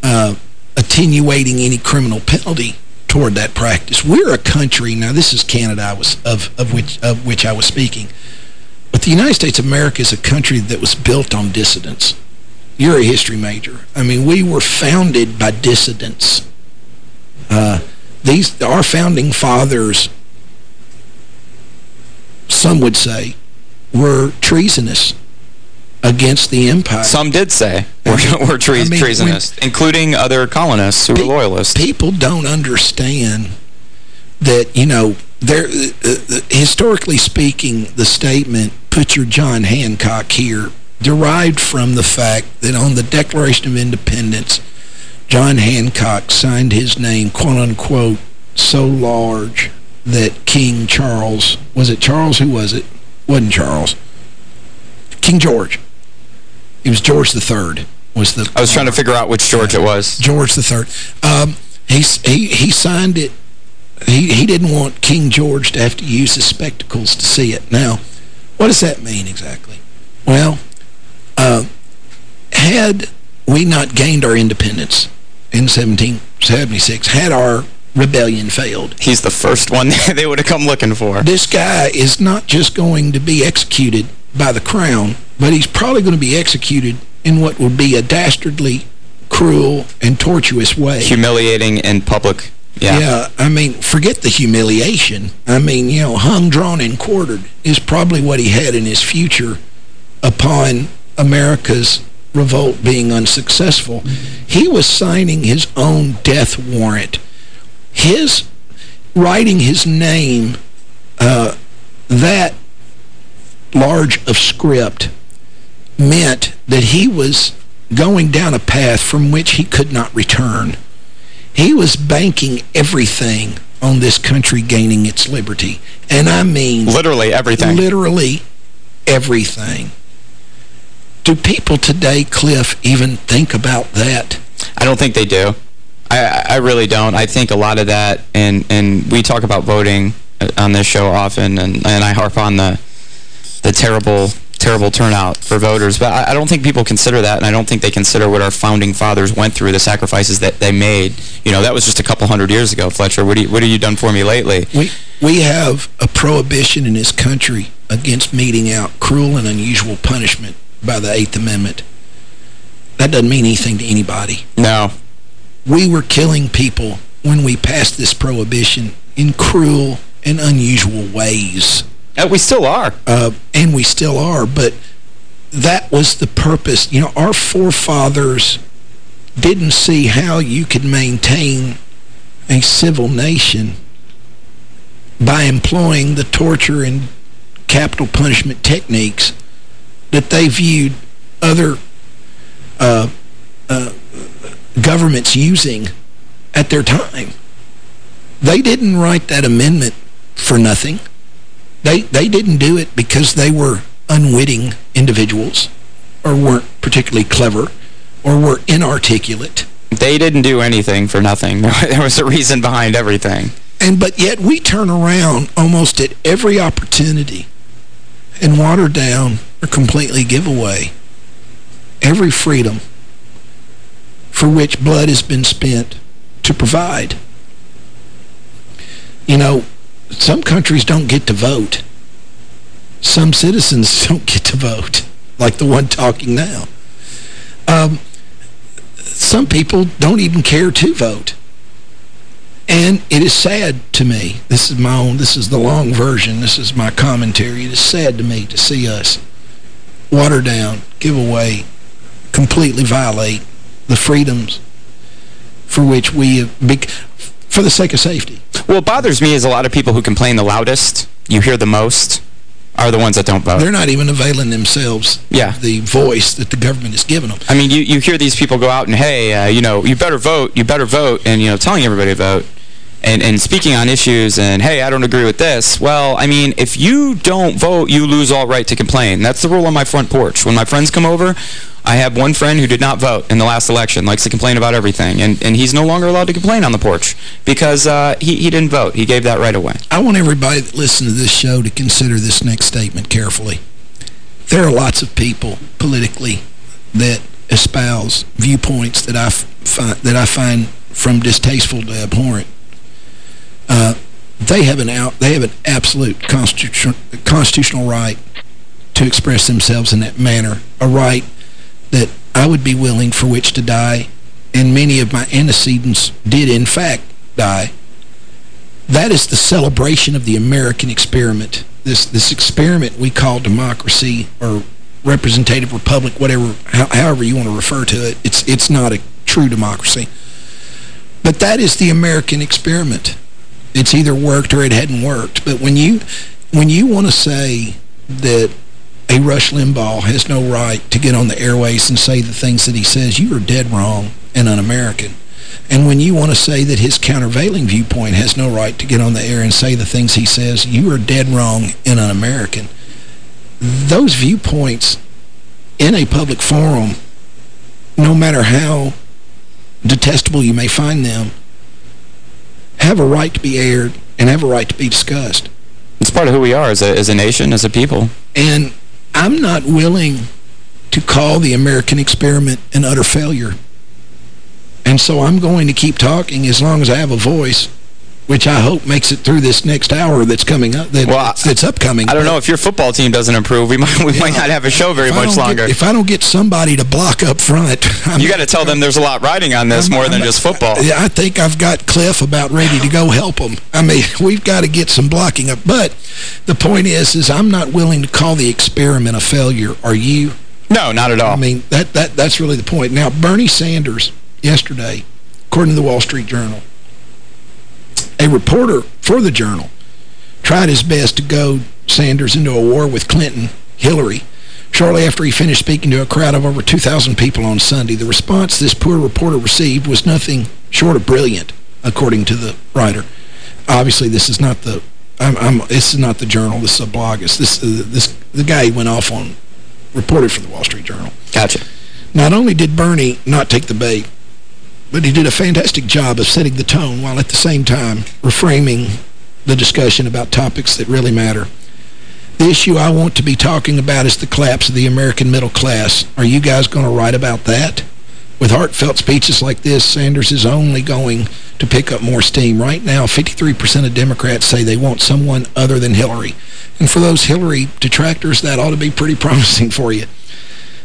uh, attenuating any criminal penalty toward that practice. We're a country, now this is Canada I was of, of, which, of which I was speaking, but the United States of America is a country that was built on dissidence. You're a history major. I mean, we were founded by dissidents. Uh, these Our founding fathers, some would say, were treasonous against the empire. Some did say we're, we're tre I mean, treasonous, when, including other colonists who pe were loyalists. People don't understand that, you know, there, uh, uh, historically speaking, the statement, put your John Hancock here, derived from the fact that on the Declaration of Independence, John Hancock signed his name, quote-unquote, so large that King Charles, was it Charles? Who was it? Wasn't Charles. King George. It was George III. Was the I was trying to figure out which George it was. George III. Um, he, he, he signed it. He, he didn't want King George to have to use his spectacles to see it. Now, what does that mean exactly? Well, uh, had we not gained our independence in 1776, had our rebellion failed. He's the first one they would have come looking for. This guy is not just going to be executed by the crown, but he's probably going to be executed in what would be a dastardly, cruel, and tortuous way. Humiliating in public. Yeah. Yeah, I mean, forget the humiliation. I mean, you know, hung, drawn, and quartered is probably what he had in his future upon America's revolt being unsuccessful. He was signing his own death warrant. His writing his name uh, that large of script meant that he was going down a path from which he could not return. He was banking everything on this country gaining its liberty. And I mean... Literally everything. Literally everything. Do people today, Cliff, even think about that? I don't think they do. I, I really don't. I think a lot of that, and, and we talk about voting on this show often, and, and I harp on the the terrible terrible turnout for voters. But I, I, don't think people consider that, and I don't think they consider what our founding fathers went through, the sacrifices that they made. You know, that was just a couple hundred years ago, Fletcher. What, you, what have you done for me lately? We, we have a prohibition in this country against meting out cruel and unusual punishment by the Eighth Amendment. That doesn't mean anything to anybody. No. We were killing people when we passed this prohibition in cruel and unusual ways. Uh, we still are. Uh, and we still are, but that was the purpose. You know, our forefathers didn't see how you could maintain a civil nation by employing the torture and capital punishment techniques that they viewed other uh, uh, governments using at their time. They didn't write that amendment for nothing. They, they didn't do it because they were unwitting individuals or weren't particularly clever or were inarticulate. They didn't do anything for nothing. There was a reason behind everything. And But yet we turn around almost at every opportunity and water down or completely give away every freedom for which blood has been spent to provide. You know, some countries don't get to vote. Some citizens don't get to vote, like the one talking now. Um, some people don't even care to vote. And it is sad to me, this is my own, this is the long version, this is my commentary, it is sad to me to see us water down, give away, completely violate the freedoms for which we have, for the sake of safety. Well, what bothers me is a lot of people who complain the loudest, you hear the most, are the ones that don't vote. They're not even availing themselves yeah. the voice that the government has given them. I mean, you, you hear these people go out and, hey, uh, you know, you better vote, you better vote, and, you know, telling everybody to vote and, and speaking on issues and, hey, I don't agree with this. Well, I mean, if you don't vote, you lose all right to complain. That's the rule on my front porch. When my friends come over, I have one friend who did not vote in the last election, likes to complain about everything, and, and he's no longer allowed to complain on the porch because uh, he, he didn't vote. He gave that right away. I want everybody that listens to this show to consider this next statement carefully. There are lots of people politically that espouse viewpoints that I, find, that I find from distasteful to abhorrent. Uh, they have an out, they have an absolute constitutional constitutional right to express themselves in that manner, a right that I would be willing for which to die, and many of my antecedents did in fact die. That is the celebration of the American experiment. This this experiment we call democracy or representative republic, whatever, however you want to refer to it. It's it's not a true democracy. But that is the American experiment. It's either worked or it hadn't worked. But when you when you want to say that a Rush Limbaugh has no right to get on the airways and say the things that he says. You are dead wrong and un-American. And when you want to say that his countervailing viewpoint has no right to get on the air and say the things he says, you are dead wrong and un-American. Those viewpoints in a public forum, no matter how detestable you may find them, have a right to be aired and have a right to be discussed. It's part of who we are as a, as a nation, as a people. And I'm not willing to call the American experiment an utter failure. And so I'm going to keep talking as long as I have a voice, which I hope makes it through this next hour that's coming up, that, well, that's upcoming. I don't know. If your football team doesn't improve, we might we yeah, might not have a show very much longer. Get, if I don't get somebody to block up front... I'm, you got to tell them there's a lot riding on this I'm, more I'm, than just football. I think I've got Cliff about ready to go help them. I mean, we've got to get some blocking up. But the point is, is I'm not willing to call the experiment a failure. Are you? No, not at all. I mean, that, that that's really the point. Now, Bernie Sanders yesterday, according to the Wall Street Journal. A reporter for the Journal tried his best to goad Sanders into a war with Clinton, Hillary, shortly after he finished speaking to a crowd of over 2,000 people on Sunday. The response this poor reporter received was nothing short of brilliant, according to the writer. Obviously, this is not the I'm, I'm, this is not the Journal. This is a bloggist. This uh, this the guy went off on reported for the Wall Street Journal. Gotcha. Not only did Bernie not take the bait, but he did a fantastic job of setting the tone while at the same time reframing the discussion about topics that really matter. The issue I want to be talking about is the collapse of the American middle class. Are you guys going to write about that? With heartfelt speeches like this, Sanders is only going to pick up more steam. Right now, 53% of Democrats say they want someone other than Hillary. And for those Hillary detractors, that ought to be pretty promising for you.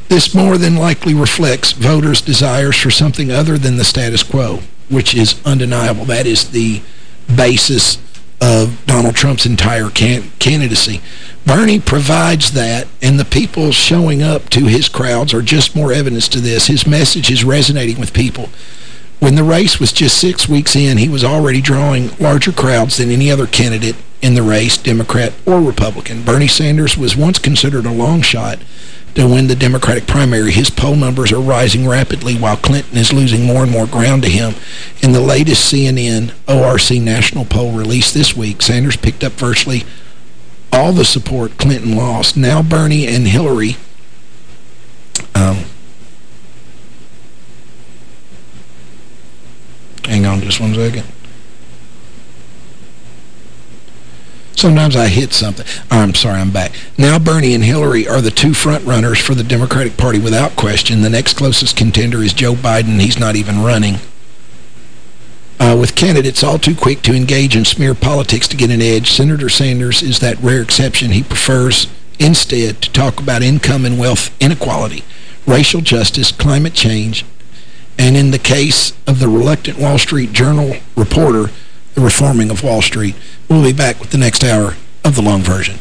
This more than likely reflects voters' desires for something other than the status quo, which is undeniable. That is the basis of Donald Trump's entire can candidacy. Bernie provides that, and the people showing up to his crowds are just more evidence to this. His message is resonating with people. When the race was just six weeks in, he was already drawing larger crowds than any other candidate in the race, Democrat or Republican. Bernie Sanders was once considered a long shot, to win the Democratic primary. His poll numbers are rising rapidly while Clinton is losing more and more ground to him. In the latest CNN ORC national poll released this week, Sanders picked up virtually all the support Clinton lost. Now Bernie and Hillary um, hang on just one second. Sometimes I hit something. Oh, I'm sorry, I'm back. Now Bernie and Hillary are the two front runners for the Democratic Party without question. The next closest contender is Joe Biden. He's not even running. Uh, with candidates all too quick to engage in smear politics to get an edge, Senator Sanders is that rare exception. He prefers instead to talk about income and wealth inequality, racial justice, climate change, and in the case of the reluctant Wall Street Journal reporter, the reforming of Wall Street. We'll be back with the next hour of the long version.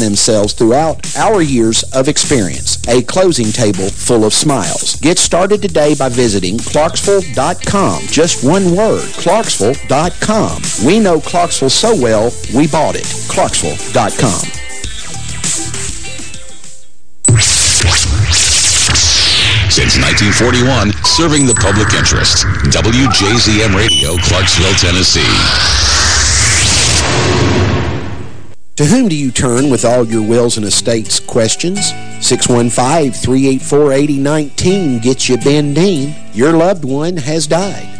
themselves throughout our years of experience. A closing table full of smiles. Get started today by visiting Clarksville.com. Just one word, Clarksville.com. We know Clarksville so well, we bought it. Clarksville.com. Since 1941, serving the public interest. WJZM Radio, Clarksville, Tennessee. To whom do you turn with all your wills and estates questions? 615-384-8019 gets you Ben Dean. Your loved one has died.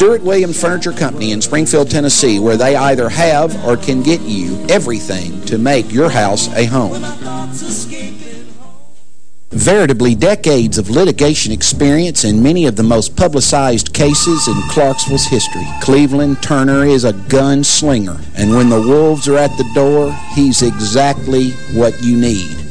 Stewart Williams Furniture Company in Springfield, Tennessee, where they either have or can get you everything to make your house a home. Veritably decades of litigation experience in many of the most publicized cases in Clarksville's history. Cleveland Turner is a gunslinger, and when the wolves are at the door, he's exactly what you need.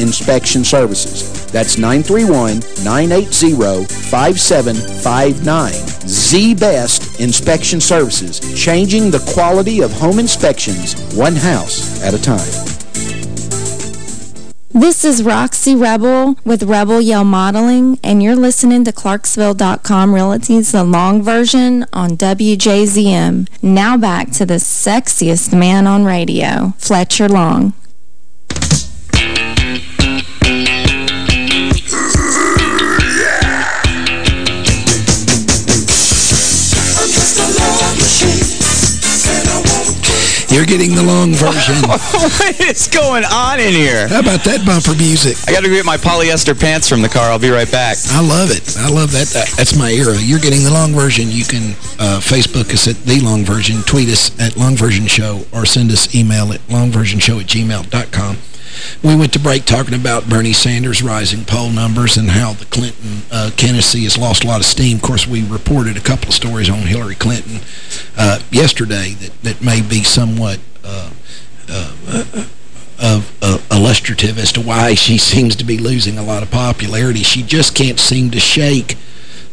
inspection services. That's 931-980-5759. The Best Inspection Services, changing the quality of home inspections one house at a time. This is Roxy Rebel with Rebel Yell Modeling, and you're listening to Clarksville.com Realty's The Long Version on WJZM. Now back to the sexiest man on radio, Fletcher Long. You're getting the long version. what is going on in here? How about that bumper music? I got to get my polyester pants from the car. I'll be right back. I love it. I love that. That's my era. You're getting the long version. You can uh, Facebook us at The Long Version, tweet us at Long Version Show, or send us email at longversionshow at gmail.com. We went to break talking about Bernie Sanders' rising poll numbers and how the Clinton uh, candidacy has lost a lot of steam. Of course, we reported a couple of stories on Hillary Clinton uh, yesterday that, that may be somewhat uh, uh, uh illustrative as to why she seems to be losing a lot of popularity. She just can't seem to shake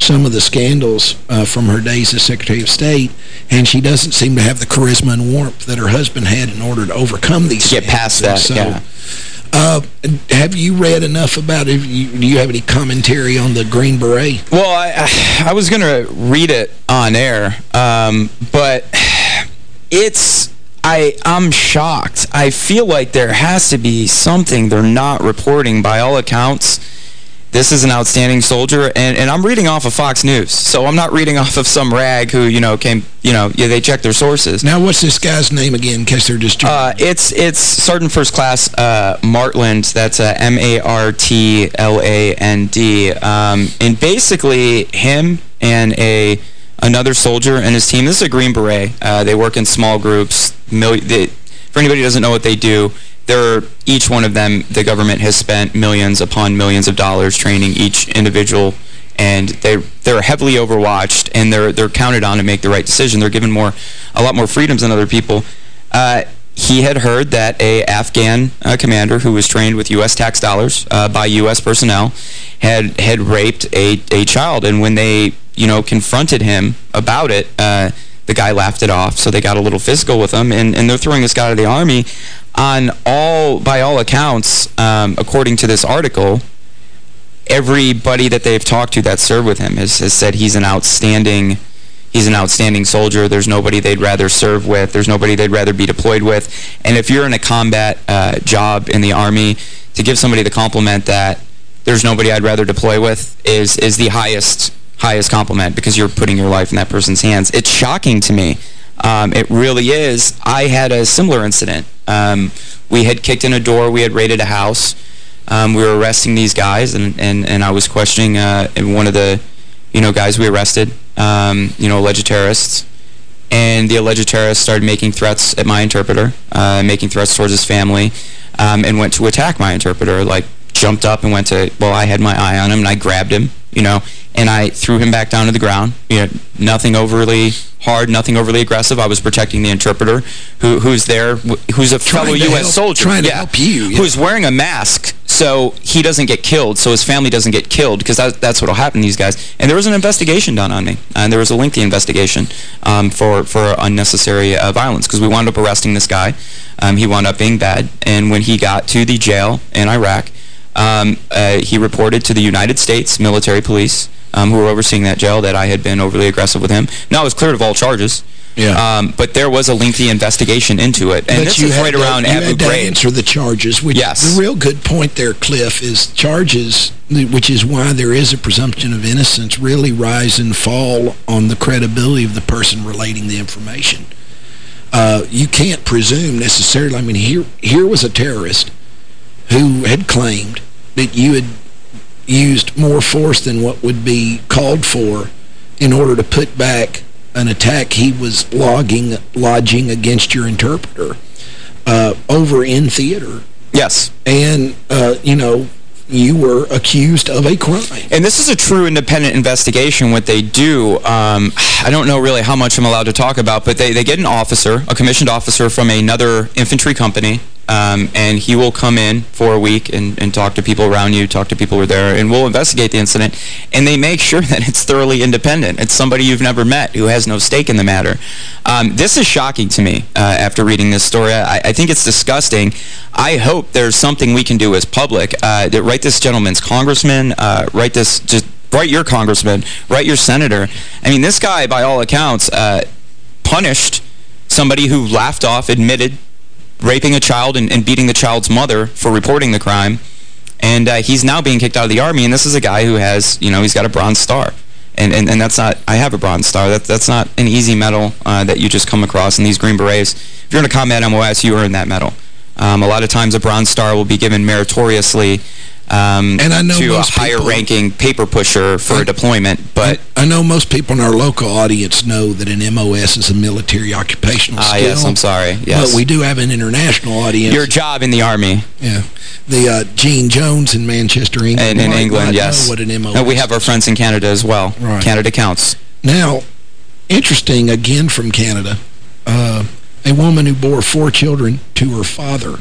some of the scandals uh, from her days as Secretary of State, and she doesn't seem to have the charisma and warmth that her husband had in order to overcome these Get past that, so, yeah. Uh, have you read enough about it? Do you have any commentary on the Green Beret? Well, I, I was going to read it on air, um, but it's... I, I'm shocked. I feel like there has to be something they're not reporting by all accounts this is an outstanding soldier, and, and I'm reading off of Fox News, so I'm not reading off of some rag who, you know, came, you know, yeah, they checked their sources. Now, what's this guy's name again, in case they're just... Uh, it's it's Sergeant First Class uh, Martland, that's uh, M-A-R-T-L-A-N-D, um, and basically him and a another soldier and his team, this is a Green Beret, uh, they work in small groups, they, for anybody who doesn't know what they do, they're each one of them, the government has spent millions upon millions of dollars training each individual, and they they're heavily overwatched, and they're they're counted on to make the right decision. They're given more a lot more freedoms than other people. Uh, he had heard that a Afghan uh, commander who was trained with U.S. tax dollars uh, by U.S. personnel had had raped a a child, and when they you know confronted him about it uh, the guy laughed it off, so they got a little physical with him, and, and they're throwing this guy out of the Army on all, by all accounts, um, according to this article, everybody that they've talked to that served with him has, has said he's an outstanding he's an outstanding soldier. There's nobody they'd rather serve with. There's nobody they'd rather be deployed with. And if you're in a combat uh, job in the Army, to give somebody the compliment that there's nobody I'd rather deploy with is is the highest highest compliment because you're putting your life in that person's hands. It's shocking to me. Um, it really is. I had a similar incident Um, we had kicked in a door. We had raided a house. Um, we were arresting these guys, and, and, and I was questioning uh, one of the, you know, guys we arrested, um, you know, alleged terrorists. And the alleged terrorists started making threats at my interpreter, uh, making threats towards his family, um, and went to attack my interpreter, like jumped up and went to, well, I had my eye on him, and I grabbed him, you know, and I threw him back down to the ground. You know, nothing overly hard, nothing overly aggressive. I was protecting the interpreter who who's there, who's a Trying fellow U.S. help- soldier. trying to help you, yeah. Who's wearing a mask so he doesn't get killed, so his family doesn't get killed, because that, that's what will happen to these guys. And there was an investigation done on me, and there was a lengthy investigation um, for, for unnecessary uh, violence, because we wound up arresting this guy. Um, he wound up being bad, and when he got to the jail in Iraq, um, uh, he reported to the United States military police um, who were overseeing that jail that I had been overly aggressive with him. Now, I was cleared of all charges. Yeah. Um, but there was a lengthy investigation into it. And But this you is right to- around you Abu had to Ghraib. answer the charges. Which, Yes. The real good point there, Cliff, is charges, which is why there is a presumption of innocence, really rise and fall on the credibility of the person relating the information. Uh, you can't presume necessarily. I mean, here here was a terrorist who had claimed that you had used more force than what would be called for in order to put back an attack he was logging, lodging against your interpreter uh, over in theater. Yes. And, uh, you know, you were accused of a crime. And this is a true independent investigation, what they do. Um, I don't know really how much I'm allowed to talk about, but they, they get an officer, a commissioned officer from another infantry company, um, and he will come in for a week and, and talk to people around you, talk to people who are there, and we'll investigate the incident. And they make sure that it's thoroughly independent. It's somebody you've never met who has no stake in the matter. Um, this is shocking to me uh, after reading this story. I, I think it's disgusting. I hope there's something we can do as public. Uh, that write this gentleman's congressman, uh, write this, just write your congressman, write your senator. I mean, this guy, by all accounts, uh, punished somebody who laughed off, admitted raping a child and, and beating the child's mother for reporting the crime. And uh, he's now being kicked out of the Army, and this is a guy who has, you know, he's got a Bronze Star. And, and, and that's not, I have a Bronze Star. That, that's not an easy medal uh, that you just come across in these Green Berets. If you're in a combat MOS, you earn that medal. Um, a lot of times a Bronze Star will be given meritoriously um, And I know to a higher-ranking paper pusher for a deployment, but... I know most people in our local audience know that an MOS is a military occupational Ah, skill. yes, I'm sorry, yes. But we do have an international audience. Your job in the Army. Yeah. The uh, Gene Jones in Manchester, England. And in might England, yes. what an MOS And we have our friends in Canada as well. Right. Canada counts. Now, interesting, again from Canada, uh, a woman who bore four children to her father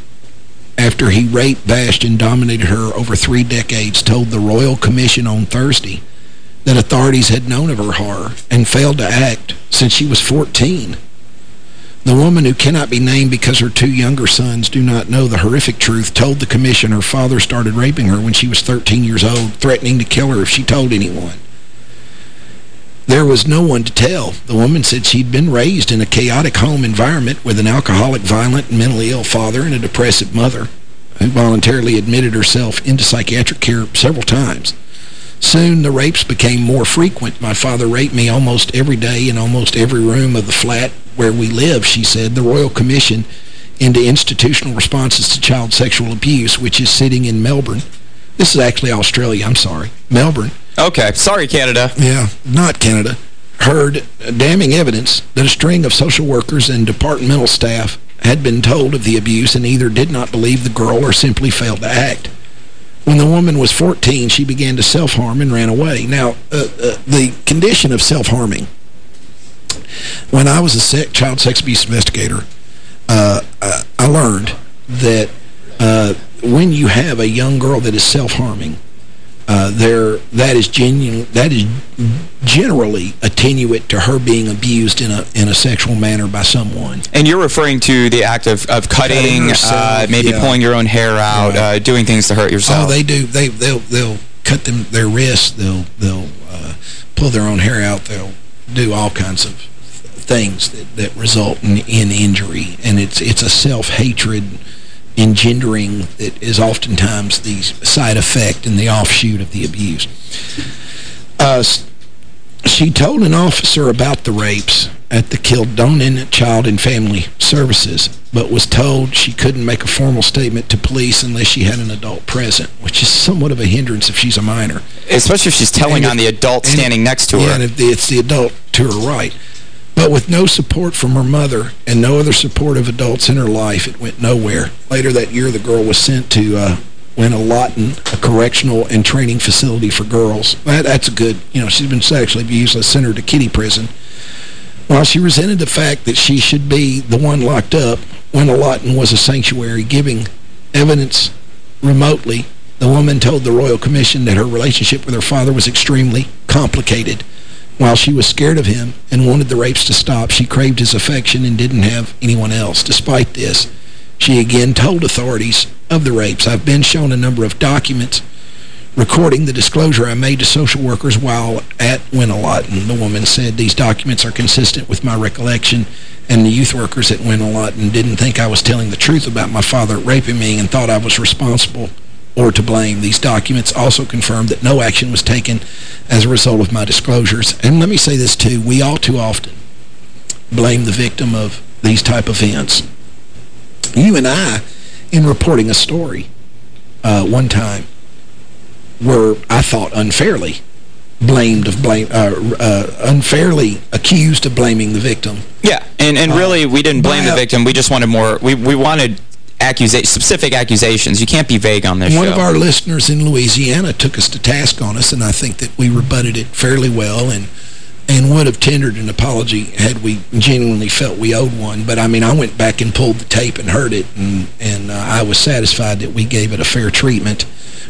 after he raped, bashed, and dominated her over three decades told the Royal Commission on Thursday that authorities had known of her horror and failed to act since she was 14. The woman who cannot be named because her two younger sons do not know the horrific truth told the commission her father started raping her when she was 13 years old, threatening to kill her if she told anyone. There was no one to tell. The woman said she'd been raised in a chaotic home environment with an alcoholic, violent, and mentally ill father and a depressive mother who voluntarily admitted herself into psychiatric care several times. Soon, the rapes became more frequent. My father raped me almost every day in almost every room of the flat where we live, she said. The Royal Commission into Institutional Responses to Child Sexual Abuse, which is sitting in Melbourne. This is actually Australia, I'm sorry. Melbourne. Okay. Sorry, Canada. Yeah, not Canada. Heard damning evidence that a string of social workers and departmental staff had been told of the abuse and either did not believe the girl or simply failed to act. When the woman was 14, she began to self-harm and ran away. Now, uh, uh, the condition of self-harming, when I was a se child sex abuse investigator, uh, I, I learned that uh, when you have a young girl that is self-harming, uh, there that is genuine that is generally attenuate to her being abused in a in a sexual manner by someone. And you're referring to the act of, of cutting, Cutting uh, maybe yeah. pulling your own hair out, uh, doing things to hurt yourself. Oh, they do. They they'll they'll cut them their wrists. They'll they'll uh, pull their own hair out. They'll do all kinds of things that that result in in injury, and it's it's a self hatred engendering that is oftentimes the side effect and the offshoot of the abuse. Uh, she told an officer about the rapes at the Kildonan Child and Family Services, but was told she couldn't make a formal statement to police unless she had an adult present, which is somewhat of a hindrance if she's a minor. Especially if she's telling on the adult standing next to her. Yeah, and if it's the adult to her right. But with no support from her mother and no other supportive adults in her life, it went nowhere. Later that year, the girl was sent to uh, Lawton, a correctional and training facility for girls. That, that's a good, you know, she's been sexually abused. Let's her to kitty prison. While she resented the fact that she should be the one locked up, Lawton was a sanctuary giving evidence remotely. The woman told the Royal Commission that her relationship with her father was extremely complicated. While she was scared of him and wanted the rapes to stop, she craved his affection and didn't have anyone else. Despite this, she again told authorities of the rapes. I've been shown a number of documents recording the disclosure I made to social workers while at Winlaton. The woman said these documents are consistent with my recollection, and the youth workers at Winlaton didn't think I was telling the truth about my father raping me and thought I was responsible or to blame. These documents also confirm that no action was taken as a result of my disclosures. And let me say this, too. We all too often blame the victim of these type of events. You and I, in reporting a story uh, one time, were, I thought, unfairly blamed of blame, uh, uh, unfairly accused of blaming the victim. Yeah, and, and really, we didn't blame the victim. We just wanted more, we, we wanted accusa specific accusations. You can't be vague on this One show. of our listeners in Louisiana took us to task on us, and I think that we rebutted it fairly well and and would have tendered an apology had we genuinely felt we owed one. But, I mean, I went back and pulled the tape and heard it, and, and uh, I was satisfied that we gave it a fair treatment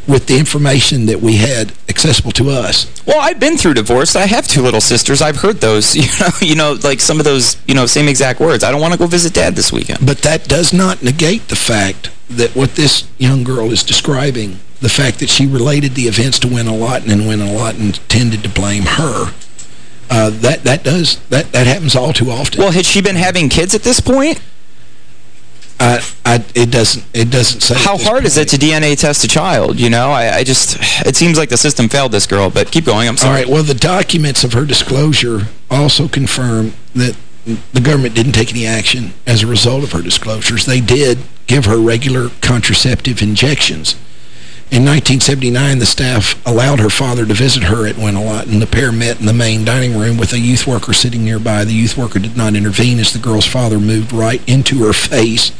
with the information that we had accessible to us. Well, I've been through divorce. I have two little sisters. I've heard those, you know, you know, like some of those, you know, same exact words. I don't want to go visit Dad this weekend. But that does not negate the fact that what this young girl is describing, the fact that she related the events to Winlaton and Winlaton tended to blame her, uh, that that does that that happens all too often. Well, had she been having kids at this point? I, I, it doesn't it doesn't say how hard point. is it to DNA test a child you know? I, I just it seems like the system failed this girl but keep going I'm sorry. All right well the documents of her disclosure also confirm that the government didn't take any action as a result of her disclosures. They did give her regular contraceptive injections in 1979, the staff allowed her father to visit her at Winalot, and the pair met in the main dining room with a youth worker sitting nearby. The youth worker did not intervene as the girl's father moved right into her face,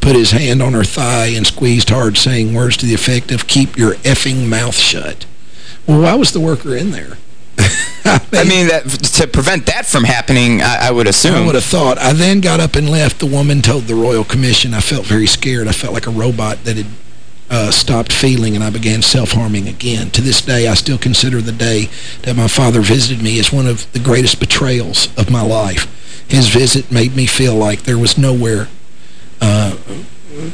put his hand on her thigh, and squeezed hard, saying words to the effect of, keep your effing mouth shut. Well, why was the worker in there? I mean, I mean that, to prevent that from happening, I, I, would assume. I would have thought. I then got up and left. The woman told the Royal Commission I felt very scared. I felt like a robot that had uh, stopped feeling and I began self-harming again. To this day, I still consider the day that my father visited me as one of the greatest betrayals of my life. His visit made me feel like there was nowhere uh,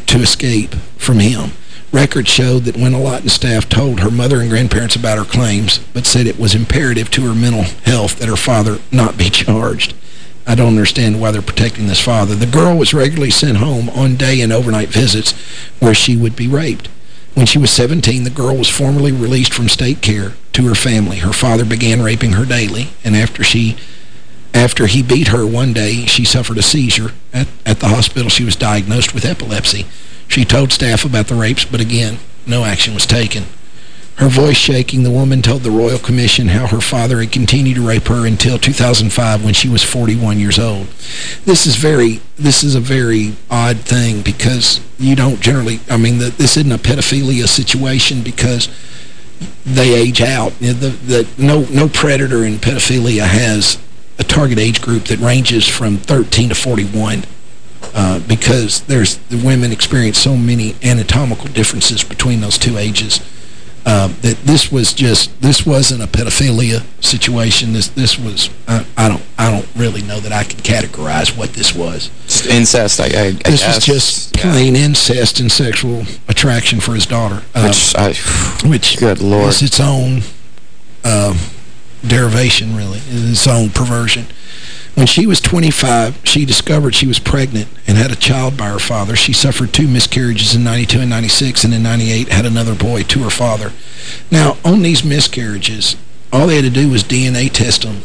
to escape from him. Records showed that when a Lawton staff told her mother and grandparents about her claims, but said it was imperative to her mental health that her father not be charged. I don't understand why they're protecting this father. The girl was regularly sent home on day and overnight visits where she would be raped. When she was 17, the girl was formally released from state care to her family. Her father began raping her daily, and after she after he beat her one day, she suffered a seizure. At, at the hospital, she was diagnosed with epilepsy. She told staff about the rapes, but again, no action was taken. Her voice shaking, the woman told the Royal Commission how her father had continued to rape her until 2005 when she was 41 years old. This is very this is a very odd thing because you don't generally I mean the, this isn't a pedophilia situation because they age out. The, the, no no predator in pedophilia has a target age group that ranges from 13 to 41. Uh, because there's the women experience so many anatomical differences between those two ages um, that this was just this wasn't a pedophilia situation. This this was I, I, don't I don't really know that I can categorize what this was. Just incest. I, I, I this guess. was just plain yeah. incest and sexual attraction for his daughter, um, which I, which good lord is its own uh, derivation, really, its own perversion. When she was 25, she discovered she was pregnant and had a child by her father. She suffered two miscarriages in 92 and 96, and in 98 had another boy to her father. Now, on these miscarriages, all they had to do was DNA test them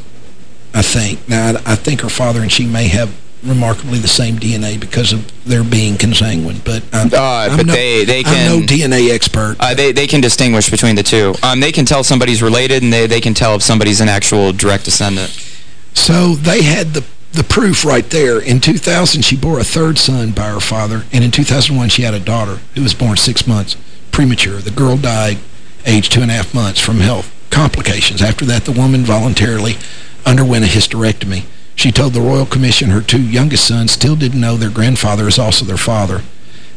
I think. Now, I, I think her father and she may have remarkably the same DNA because of their being consanguine. But, uh, I'm but no, they they can I'm no DNA expert. Uh, they they can distinguish between the two. Um, they can tell somebody's related, and they they can tell if somebody's an actual direct descendant. So they had the the proof right there. In 2000, she bore a third son by her father, and in 2001, she had a daughter who was born six months premature. The girl died age two and a half months from health complications. After that, the woman voluntarily underwent a hysterectomy. She told the Royal Commission her two youngest sons still didn't know their grandfather is also their father.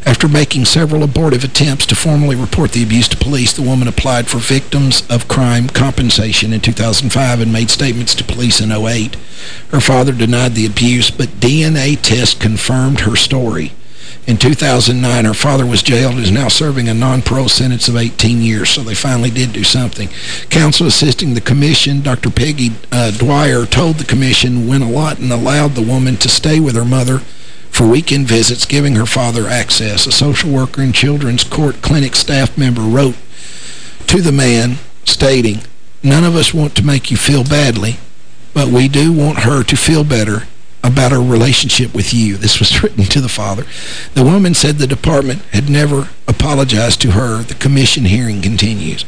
After making several abortive attempts to formally report the abuse to police, the woman applied for victims of crime compensation in 2005 and made statements to police in 08. Her father denied the abuse, but DNA tests confirmed her story. In 2009, her father was jailed and is now serving a non-parole sentence of 18 years, so they finally did do something. Counsel assisting the commission, Dr. Peggy uh, Dwyer, told the commission when a lot and allowed the woman to stay with her mother for weekend visits, giving her father access. A social worker and children's court clinic staff member wrote to the man, stating, None of us want to make you feel badly, but we do want her to feel better about her relationship with you. This was written to the father. The woman said the department had never apologized to her. The commission hearing continues.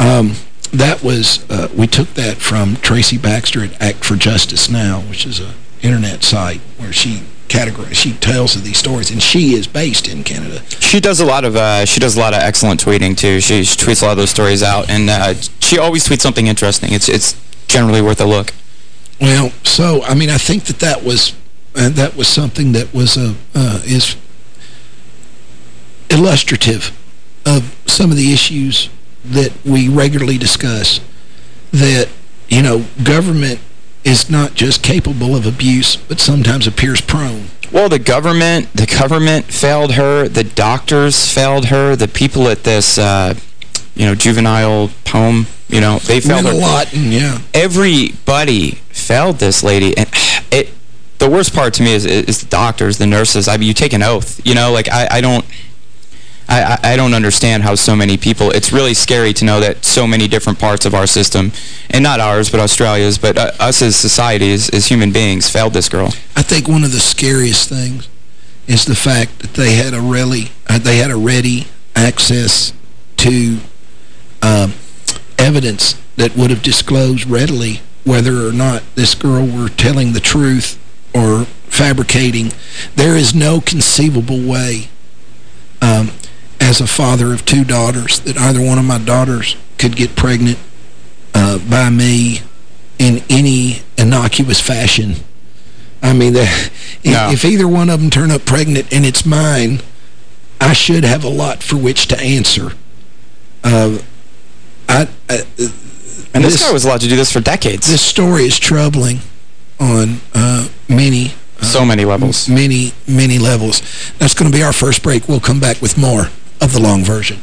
Um, that was, uh, we took that from Tracy Baxter at Act for Justice Now, which is a internet site where she category. She tells of these stories and she is based in Canada. She does a lot of uh, she does a lot of excellent tweeting too. She, she tweets a lot of those stories out and uh, she always tweets something interesting. It's it's generally worth a look. Well, so, I mean, I think that that was, uh, that was something that was, a, uh, is illustrative of some of the issues that we regularly discuss, that, you know, government is not just capable of abuse, but sometimes appears prone. Well, the government, the government failed her, the doctors failed her, the people at this, uh, you know, juvenile home, you know, they failed her. a lot, and yeah. Everybody failed this lady, and it. The worst part to me is, is the doctors, the nurses. I mean, you take an oath, you know, like I, I don't. I, I don't understand how so many people, it's really scary to know that so many different parts of our system, and not ours, but Australia's, but uh, us as society, as, as human beings, failed this girl. I think one of the scariest things is the fact that they had a really, uh, they had a ready access to um, evidence that would have disclosed readily whether or not this girl were telling the truth or fabricating. There is no conceivable way um, as a father of two daughters that either one of my daughters could get pregnant uh, by me in any innocuous fashion. I mean, the, no. if either one of them turn up pregnant and it's mine, I should have a lot for which to answer. Uh, I, I, and this, this, guy was allowed to do this for decades. This story is troubling on uh, many... Uh, so many levels. Many, many levels. That's going to be our first break. We'll come back with more of the long version.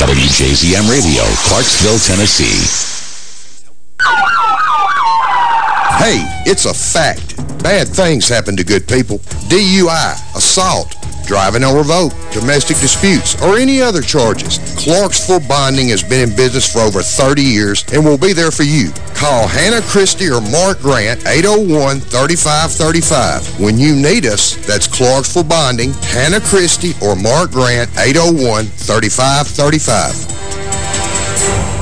WJZM Radio, Clarksville, Tennessee. Hey, it's a fact. Bad things happen to good people. DUI, assault, driving on revoke, domestic disputes, or any other charges. Clarksville Bonding has been in business for over 30 years and will be there for you. Call Hannah Christie or Mark Grant, 801-3535. When you need us, that's Clarksville Bonding, Hannah Christie or Mark Grant, 801-3535.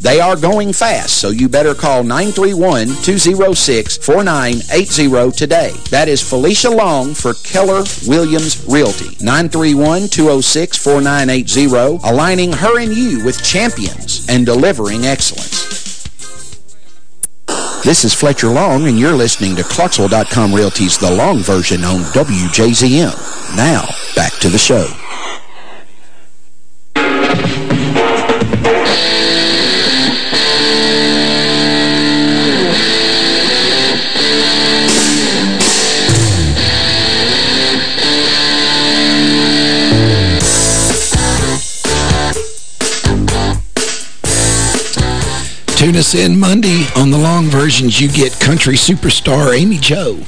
They are going fast, so you better call 931-206-4980 today. That is Felicia Long for Keller Williams Realty. 931-206-4980, aligning her and you with champions and delivering excellence. This is Fletcher Long, and you're listening to Clarksville.com Realty's The Long Version on WJZM. Now, back to the show. Tune us in Monday on the long versions. You get country superstar Amy Joe,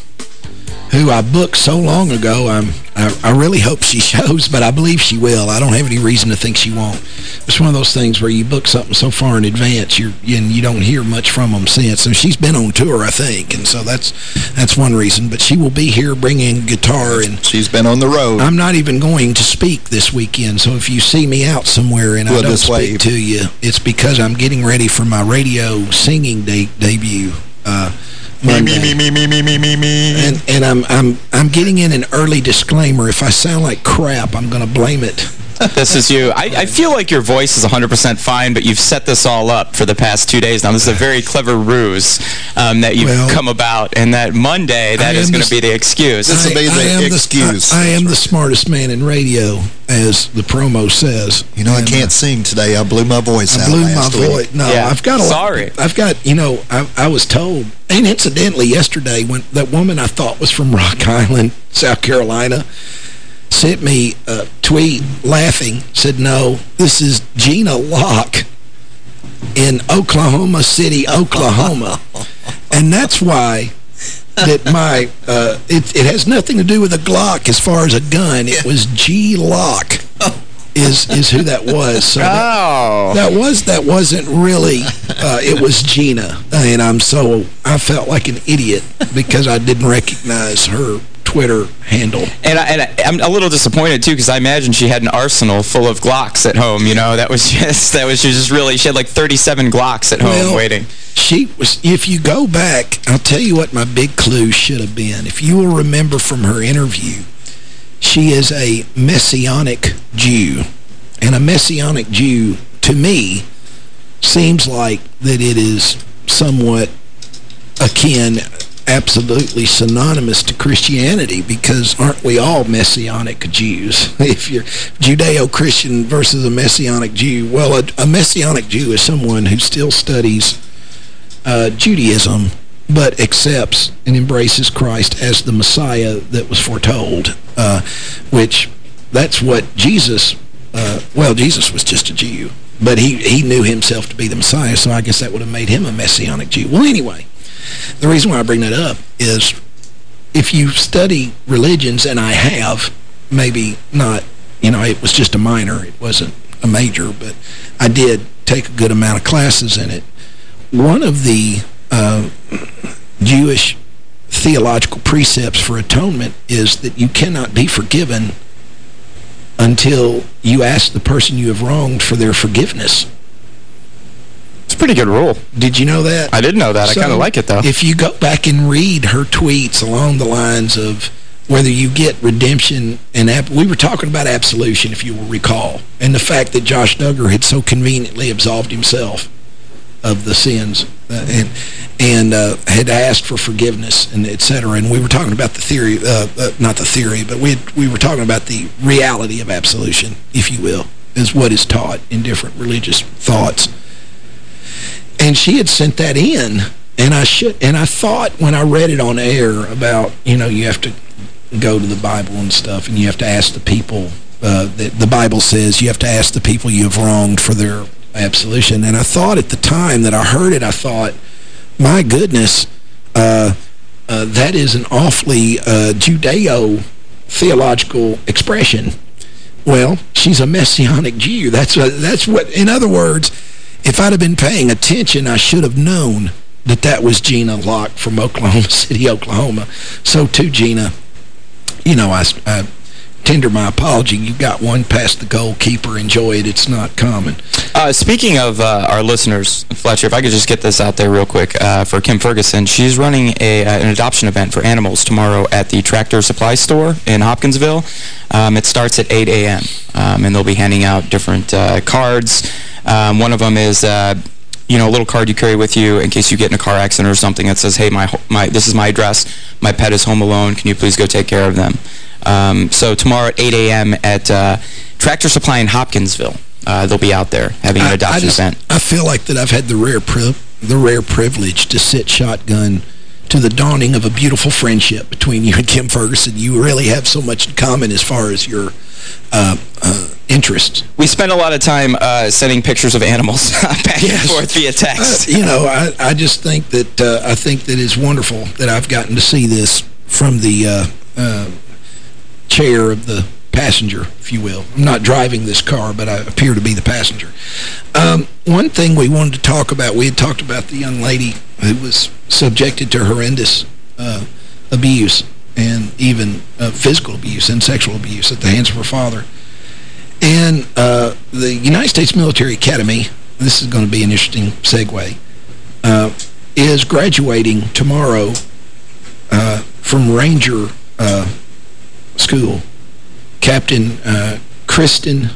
who I booked so long ago. I'm, I, I really hope she shows, but I believe she will. I don't have any reason to think she won't. It's one of those things where you book something so far in advance you're, and you don't hear much from them since. And she's been on tour, I think, and so that's that's one reason. But she will be here bringing guitar. and She's been on the road. I'm not even going to speak this weekend, so if you see me out somewhere and We'll I don't speak wave. to you, it's because I'm getting ready for my radio singing de debut. Uh, Monday. me, me, me, me, me, me, me. And, and I'm, I'm, I'm getting in an early disclaimer. If I sound like crap, I'm going to blame it. This is you. I, I feel like your voice is 100% fine, but you've set this all up for the past two days now. This is a very clever ruse um, that you've Well, come about, and that Monday, that I is going to be the excuse. This will be the am excuse. The, I, I am the smartest man in radio, as the promo says. You know, I And, uh, can't sing today. I blew my voice out. I out blew my last week. voice. No, Yeah, I've got a lot- sorry. I've got, you know, I, I was told, and incidentally, yesterday, when that woman I thought was from Rock Island, South Carolina, sent me a tweet laughing, said, no, this is Gina Locke in Oklahoma City, Oklahoma. and that's why that my, uh, it, it has nothing to do with a Glock as far as a gun. It was G Lock is is who that was. So that, Oh. that was that wasn't really uh, it was Gina and I'm so I felt like an idiot because I didn't recognize her Twitter handle. And, I, and I, I'm a little disappointed, too, because I imagine she had an arsenal full of Glocks at home, you know? That was just, that was just really, she had like 37 Glocks at home Well, waiting. She was if you go back, I'll tell you what my big clue should have been. If you will remember from her interview, she is a messianic Jew. And a messianic Jew to me seems like that it is somewhat akin, absolutely synonymous to Christianity because aren't we all Messianic Jews? if you're Judeo-Christian versus a Messianic Jew, well, a, a, Messianic Jew is someone who still studies uh, Judaism but accepts and embraces Christ as the Messiah that was foretold, uh, which that's what Jesus, uh, well, Jesus was just a Jew, but he, he knew himself to be the Messiah, so I guess that would have made him a Messianic Jew. Well, anyway, the reason why I bring that up is if you study religions, and I have, maybe not, you know, it was just a minor, it wasn't a major, but I did take a good amount of classes in it. One of the uh, Jewish theological precepts for atonement is that you cannot be forgiven until you ask the person you have wronged for their forgiveness. It's a pretty good rule. Did you know that? I didn't know that. So I kind of like it, though. If you go back and read her tweets along the lines of whether you get redemption and we were talking about absolution, if you will recall, and the fact that Josh Duggar had so conveniently absolved himself of the sins uh, and and uh, had asked for forgiveness and et cetera. And we were talking about the theory, uh, uh, not the theory, but we we were talking about the reality of absolution, if you will, is what is taught in different religious thoughts. And she had sent that in, and I should and I thought when I read it on air about you know you have to go to the Bible and stuff, and you have to ask the people. Uh, that the Bible says you have to ask the people you have wronged for their absolution. And I thought at the time that I heard it, I thought, my goodness, uh, uh, that is an awfully uh, Judeo-theological expression. Well, she's a Messianic Jew. That's that's what, in other words, if I'd have been paying attention, I should have known that that was Gina Locke from Oklahoma City, Oklahoma. So, too, Gina, you know, I, I tender my apology. You got one past the goalkeeper. Enjoy it. It's not common. Uh, speaking of uh, our listeners, Fletcher, if I could just get this out there real quick uh, for Kim Ferguson. She's running a, uh, an adoption event for animals tomorrow at the Tractor Supply Store in Hopkinsville. Um, it starts at 8 a.m., um, and they'll be handing out different uh, cards. Um, one of them is uh, you know, a little card you carry with you in case you get in a car accident or something that says, hey, my, my this is my address. My pet is home alone. Can you please go take care of them? Um, so tomorrow at 8 a.m. at uh, Tractor Supply in Hopkinsville, uh, they'll be out there having an adoption I just, event. I feel like that I've had the rare the rare privilege to sit shotgun to the dawning of a beautiful friendship between you and Kim Ferguson. You really have so much in common as far as your uh, uh, interests. We spend a lot of time uh, sending pictures of animals back yes. and forth via text. Uh, you know, I, I just think that uh, I think that it's wonderful that I've gotten to see this from the uh, chair of the passenger, if you will. I'm not driving this car, but I appear to be the passenger. Um, one thing we wanted to talk about, we had talked about the young lady who was subjected to horrendous uh, abuse and even uh, physical abuse and sexual abuse at the hands of her father. And uh, the United States Military Academy, this is going to be an interesting segue, uh, is graduating tomorrow uh, from Ranger uh, School. Captain uh, Kristen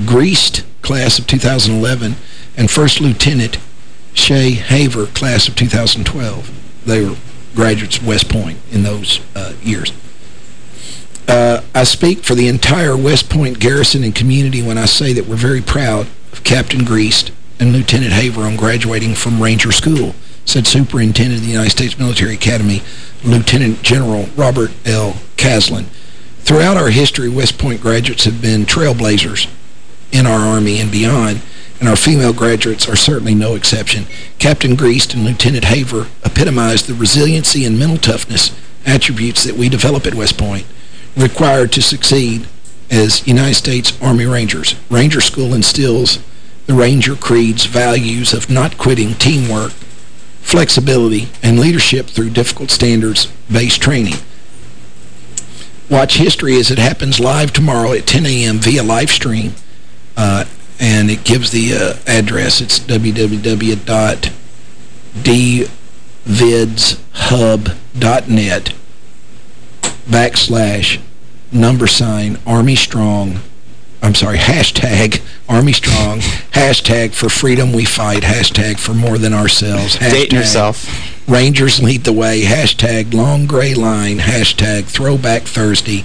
Griest, class of 2011, and First Lieutenant Shaye Haver, class of 2012. They were graduates of West Point in those uh, years. Uh, I speak for the entire West Point garrison and community when I say that we're very proud of Captain Greast and Lieutenant Haver on graduating from Ranger School, said Superintendent of the United States Military Academy, Lieutenant General Robert L. Caslen. Throughout our history, West Point graduates have been trailblazers in our Army and beyond, and our female graduates are certainly no exception. Captain Griest and Lieutenant Haver epitomized the resiliency and mental toughness attributes that we develop at West Point, required to succeed as United States Army Rangers. Ranger School instills the Ranger Creed's values of not quitting, teamwork, flexibility, and leadership through difficult standards-based training. Watch history as it happens live tomorrow at 10 a.m. via live stream. Uh, and it gives the uh, address. It's www.dvidshub.net backslash number sign Army Strong I'm sorry, hashtag Army Strong, hashtag for freedom we fight, hashtag for more than ourselves, hashtag Dating yourself. Rangers lead the way, hashtag long gray line, hashtag throwback Thursday,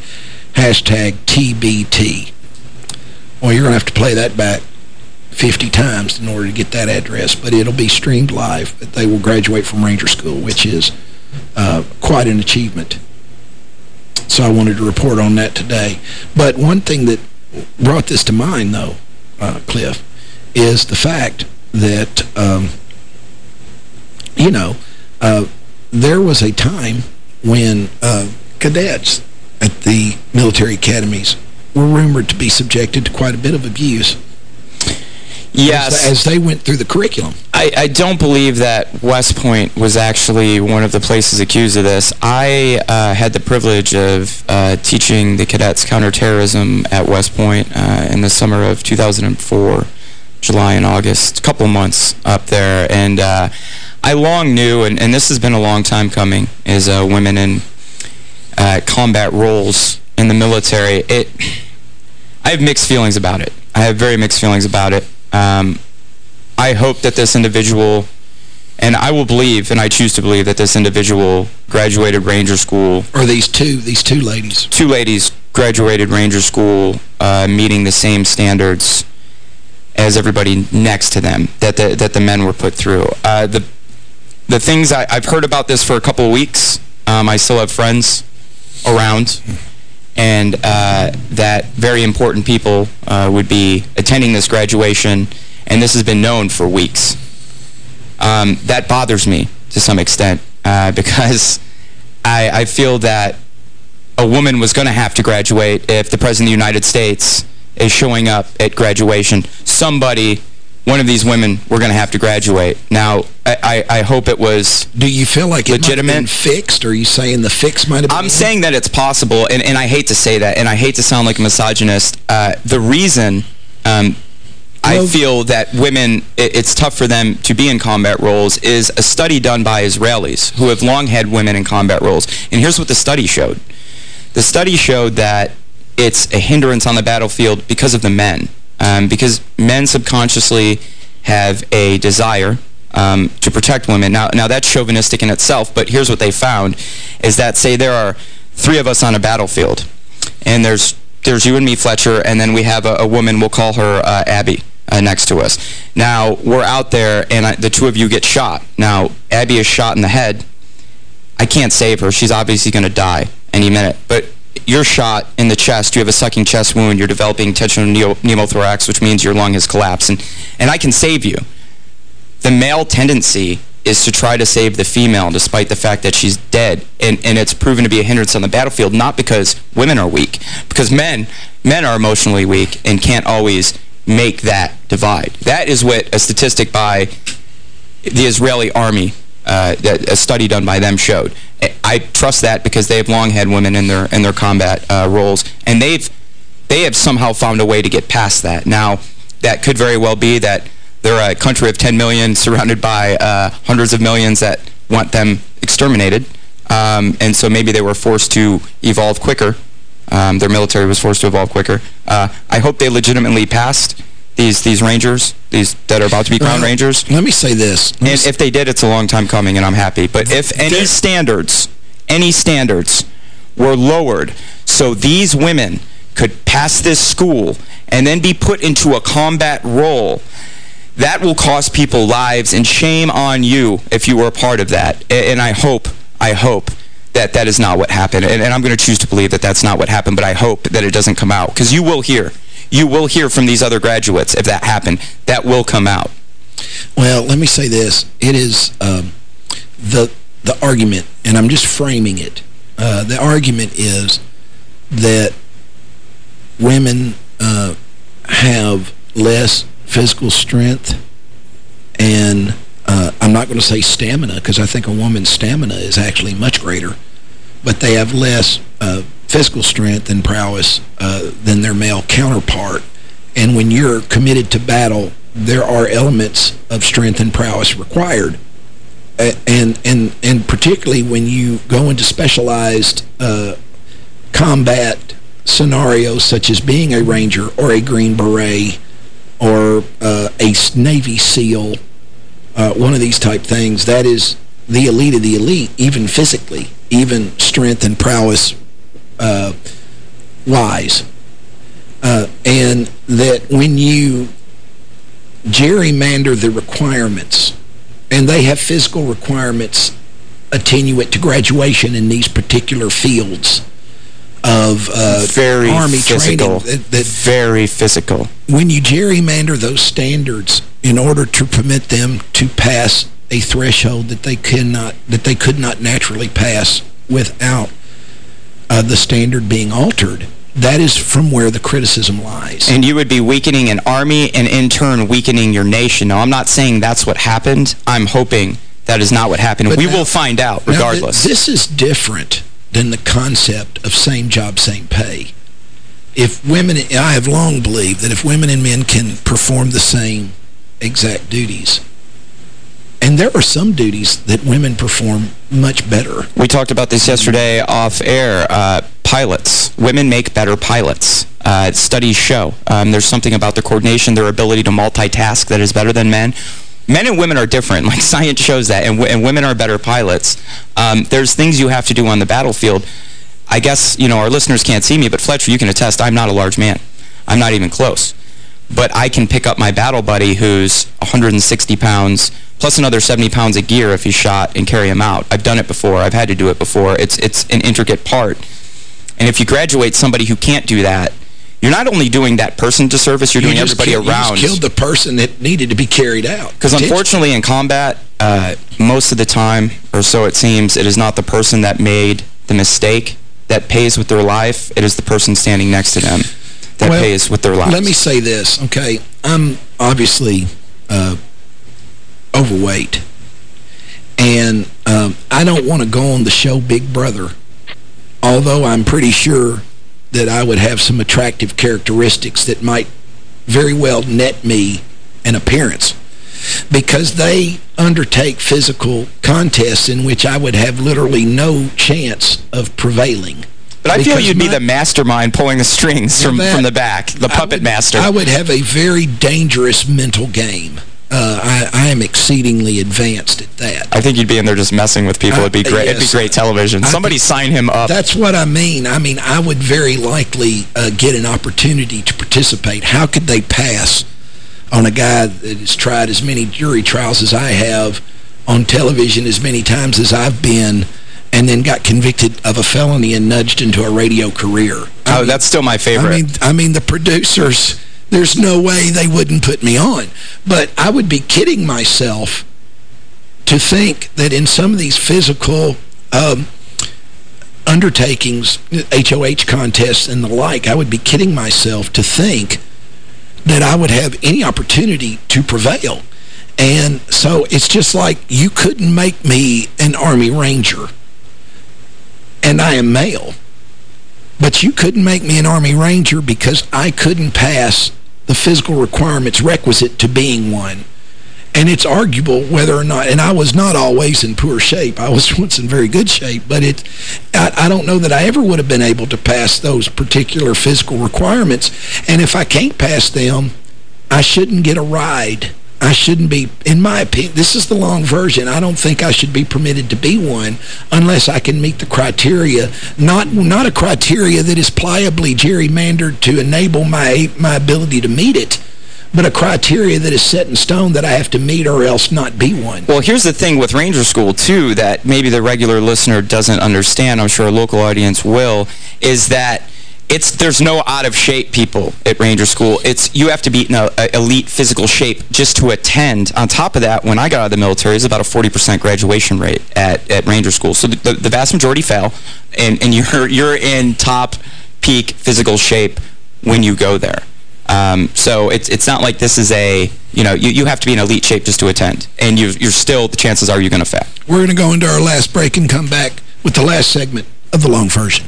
hashtag TBT. Well, you're going to have to play that back 50 times in order to get that address, but it'll be streamed live. But they will graduate from Ranger School, which is uh, quite an achievement. So I wanted to report on that today. But one thing that brought this to mind, though, uh, Cliff, is the fact that, um, you know, uh, there was a time when uh, cadets at the military academies were rumored to be subjected to quite a bit of abuse. Yes. As, as they went through the curriculum. I, I don't believe that West Point was actually one of the places accused of this. I uh, had the privilege of uh, teaching the cadets counterterrorism at West Point uh, in the summer of 2004, July and August, a couple months up there. And uh, I long knew, and, and this has been a long time coming, is uh, women in uh, combat roles in the military. It, I have mixed feelings about it. I have very mixed feelings about it. Um, I hope that this individual, and I will believe, and I choose to believe that this individual graduated Ranger School. Or these two, these two ladies. Two ladies graduated Ranger School uh, meeting the same standards as everybody next to them that the, that the men were put through. Uh, the the things I, have heard about this for a couple of weeks. Um, I still have friends around and uh, that very important people uh, would be attending this graduation, and this has been known for weeks. Um, that bothers me to some extent uh, because I, I feel that a woman was going to have to graduate if the President of the United States is showing up at graduation. Somebody one of these women were going to have to graduate. Now, I, I, I, hope it was Do you feel like legitimate? it fixed? Or are you saying the fix might have been I'm saying that it's possible, and, and I hate to say that, and I hate to sound like a misogynist. Uh, the reason um, I feel that women, it, it's tough for them to be in combat roles is a study done by Israelis who have long had women in combat roles. And here's what the study showed. The study showed that it's a hindrance on the battlefield because of the men um, because men subconsciously have a desire um, to protect women. Now, now that's chauvinistic in itself, but here's what they found, is that, say there are three of us on a battlefield, and there's there's you and me, Fletcher, and then we have a, a woman, we'll call her uh, Abby, uh, next to us. Now, we're out there, and I, the two of you get shot. Now, Abby is shot in the head. I can't save her. She's obviously going to die any minute. But you're shot in the chest, you have a sucking chest wound, you're developing tensioner pneumothorax, which means your lung has collapsed, and, and I can save you. The male tendency is to try to save the female despite the fact that she's dead. And, and it's proven to be a hindrance on the battlefield, not because women are weak, because men, men are emotionally weak and can't always make that divide. That is what a statistic by the Israeli army uh, a study done by them showed. I trust that because they have long had women in their in their combat uh, roles, and they've they have somehow found a way to get past that. Now, that could very well be that they're a country of 10 million surrounded by uh, hundreds of millions that want them exterminated, um, and so maybe they were forced to evolve quicker. Um, their military was forced to evolve quicker. Uh, I hope they legitimately passed these these rangers, these that are about to be crowned uh, rangers. Let me say this. and if they did, it's a long time coming, and I'm happy. But if any standards, any standards were lowered so these women could pass this school and then be put into a combat role, that will cost people lives, and shame on you if you were a part of that. And I hope, I hope that that is not what happened. And, and I'm going to choose to believe that that's not what happened, but I hope that it doesn't come out. Because you will hear you will hear from these other graduates if that happened. That will come out. Well, let me say this. It is um, the the argument, and I'm just framing it. Uh, the argument is that women uh, have less physical strength and uh, I'm not going to say stamina because I think a woman's stamina is actually much greater, but they have less uh, physical strength and prowess uh, than their male counterpart. And when you're committed to battle, there are elements of strength and prowess required. And and and particularly when you go into specialized uh, combat scenarios such as being a Ranger or a Green Beret or uh, a Navy SEAL, uh, one of these type things, that is the elite of the elite, even physically, even strength and prowess uh, wise. Uh, and that when you gerrymander the requirements, and they have physical requirements attenuate to graduation in these particular fields of uh, very Army physical, training. That, that very physical. When you gerrymander those standards in order to permit them to pass a threshold that they cannot that they could not naturally pass without uh, the standard being altered, that is from where the criticism lies. And you would be weakening an army and in turn weakening your nation. Now, I'm not saying that's what happened. I'm hoping that is not what happened. But we now- will find out, Now, th- regardless. this is different than the concept of same job, same pay. If women, I have long believed that if women and men can perform the same exact duties, and there are some duties that women perform much better. We talked about this yesterday off air. Uh, pilots. Women make better pilots. Uh, studies show. Um, there's something about their coordination, their ability to multitask that is better than men. Men and women are different. Like, science shows that. And, and women are better pilots. Um, there's things you have to do on the battlefield. I guess, you know, our listeners can't see me, but Fletcher, you can attest, I'm not a large man. I'm not even close. But I can pick up my battle buddy who's 160 pounds, plus another 70 pounds of gear if he's shot, and carry him out. I've done it before. I've had to do it before. It's, it's an intricate part. And if you graduate somebody who can't do that, you're not only doing that person disservice, you're You doing everybody kill- around. You killed the person that needed to be carried out. Because unfortunately in combat, uh, most of the time, or so it seems, it is not the person that made the mistake that pays with their life. It is the person standing next to them that Well, pays with their lives. Let me say this, okay? I'm obviously uh, overweight. And um, I don't want to go on the show Big Brother, although I'm pretty sure that I would have some attractive characteristics that might very well net me an appearance because they undertake physical contests in which I would have literally no chance of prevailing. But I feel you'd be the mastermind pulling the strings from, that- from the back, the I puppet would- master. I would have a very dangerous mental game. Uh, I, I am exceedingly advanced at that. I think you'd be in there just messing with people. It'd be great. It'd be great television. I Somebody sign him up. That's what I mean. I mean, I would very likely uh, get an opportunity to participate. How could they pass on a guy that has tried as many jury trials as I have, on television as many times as I've been, and then got convicted of a felony and nudged into a radio career? I oh, mean, that's still my favorite. I mean, I mean, the producers, there's no way they wouldn't put me on. But I would be kidding myself to think that in some of these physical um, undertakings, HOH contests and the like, I would be kidding myself to think that I would have any opportunity to prevail. And so it's just like you couldn't make me an Army Ranger. And I am male. But you couldn't make me an Army Ranger because I couldn't pass the physical requirements requisite to being one. And it's arguable whether or not, and I was not always in poor shape. I was once in very good shape, but it, I, I don't know that I ever would have been able to pass those particular physical requirements. And if I can't pass them, I shouldn't get a ride. I shouldn't be, in my opinion, this is the long version. I don't think I should be permitted to be one unless I can meet the criteria. Not not a criteria that is pliably gerrymandered to enable my my ability to meet it, but a criteria that is set in stone that I have to meet or else not be one. Well, here's the thing with Ranger School, too, that maybe the regular listener doesn't understand, I'm sure a local audience will, is that it's there's no out-of-shape people at Ranger School. It's You have to be in a, a elite physical shape just to attend. On top of that, when I got out of the military, it's about a 40% graduation rate at, at Ranger School. So the, the, the vast majority fail, and, and you're, you're in top peak physical shape when you go there. Um, so it's it's not like this is a, you know, you, you have to be in elite shape just to attend. And you, you're still, the chances are you're going to fail. We're going to go into our last break and come back with the last segment of the long version.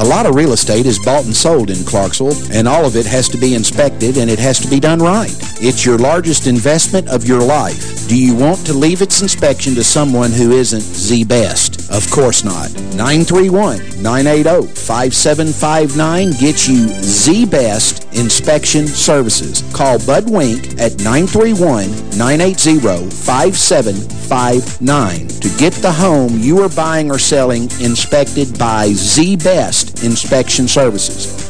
A lot of real estate is bought and sold in Clarksville, and all of it has to be inspected and it has to be done right. It's your largest investment of your life. Do you want to leave its inspection to someone who isn't the best? Of course not. 931-980-5759 gets you the best inspection services. Call Bud Wink at 931-980-5759 to get the home you are buying or selling inspected by the best inspection services.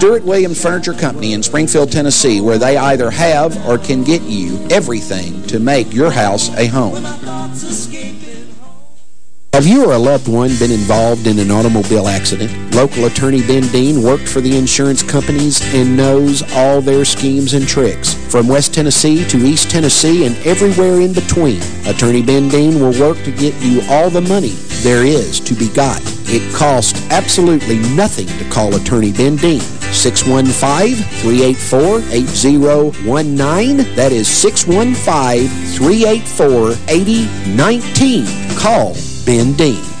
Stewart Williams Furniture Company in Springfield, Tennessee, where they either have or can get you everything to make your house a home. Have you or a loved one been involved in an automobile accident? Local attorney Ben Dean worked for the insurance companies and knows all their schemes and tricks. From West Tennessee to East Tennessee and everywhere in between, Attorney Ben Dean will work to get you all the money there is to be got. It costs absolutely nothing to call Attorney Ben Dean. 615-384-8019. That is 615-384-8019. Call Ben Dean.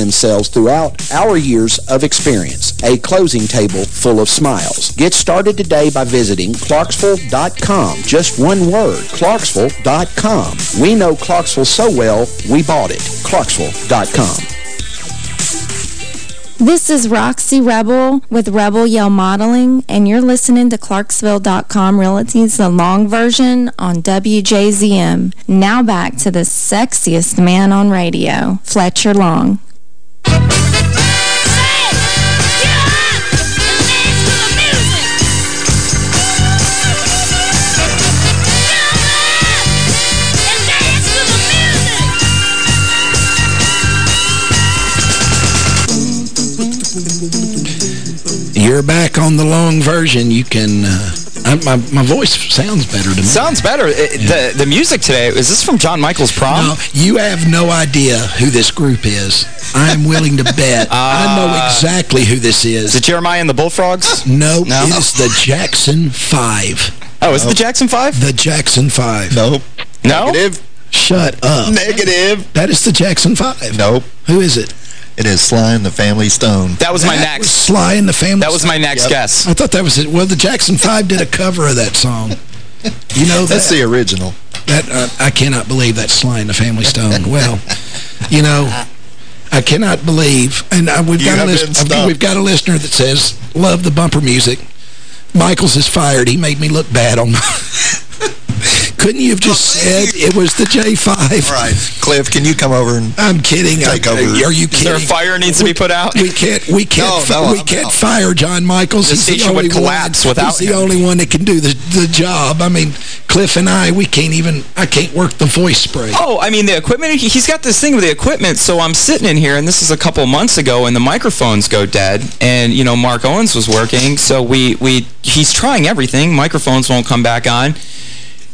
themselves throughout our years of experience. A closing table full of smiles. Get started today by visiting Clarksville.com. Just one word, Clarksville.com. We know Clarksville so well, we bought it. Clarksville.com. This is Roxy Rebel with Rebel Yell Modeling, and you're listening to Clarksville.com Realty's The Long Version on WJZM. Now back to the sexiest man on radio, Fletcher Long. On the long version. You can... Uh, I, my, my voice sounds better to me. Sounds better. It, Yeah. the, the music today, is this from John Michael's prom? No, you have no idea who this group is. I am willing to bet. I know exactly who this is. Is it Jeremiah and the Bullfrogs? No, No? it is the Jackson 5. Oh, is it the Jackson 5? The Jackson 5. Nope. No? Negative. Shut up. Negative. That is the Jackson 5. Nope. Who is it? It is Sly and the Family Stone. That was my next. was Sly and the Family Stone. That was my next Yep. guess. I thought that was it. Well, the Jackson 5 did a cover of that song. You know That's that? the original. That uh, I cannot believe that's Sly and the Family Stone. Well, you know, I cannot believe, and uh, we've You got a list, been we've got a listener that says love the bumper music. Michaels is fired. He made me look bad on my. Couldn't you have just said it was the J5? All right. Cliff, can you come over and... I'm kidding. Take I- over. Are you Is kidding? there a fire needs to be put out? We can't. We can't. No, no, we I'm can't out. fire John Michaels. The He's station only would collapse one, without He's the only one that can do the the job. I mean, Cliff and I, we can't even, I can't work the voice spray. Oh, I mean, the equipment, he's got this thing with the equipment, so I'm sitting in here, and this is a couple months ago, and the microphones go dead, and, you know, Mark Owens was working, so we, we he's trying everything. Microphones won't come back on.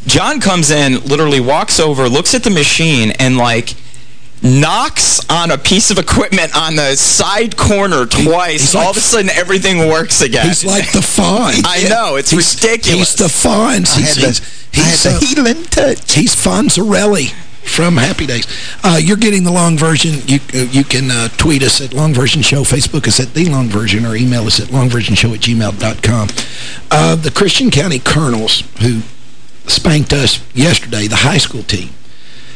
John comes in, literally walks over, looks at the machine, and, like, knocks on a piece of equipment on the side corner twice. All of a sudden, everything works again. He's like the Fonz. I know. It's He's- ridiculous. He's the Fonz. I He's, had the- he's, I had he's, the healing touch. He's Fonzarelli from Happy Days. Uh, you're getting the long version. You uh, you can uh, tweet us at Long Version Show, Facebook us at The Long Version, or email us at longversionshow at gmail.com. Uh, the Christian County Colonels, who spanked us yesterday, the high school team,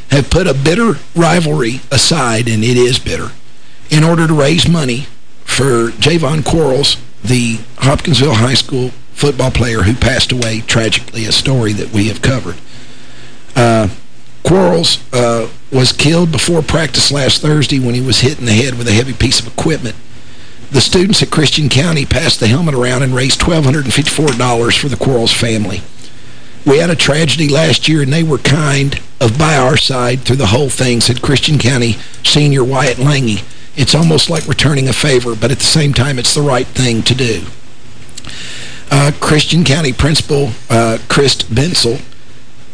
have put a bitter rivalry aside, and it is bitter, in order to raise money for Javon Quarles, the Hopkinsville High School football player who passed away tragically, a story that we have covered. Uh, Quarles uh, was killed before practice last Thursday when he was hit in the head with a heavy piece of equipment. The students at Christian County passed the helmet around and raised $1,254 for the Quarles family. We had a tragedy last year, and they were kind of by our side through the whole thing, said Christian County Senior Wyatt Lange. It's almost like returning a favor, but at the same time, it's the right thing to do. Uh, Christian County Principal uh, Chris Bensel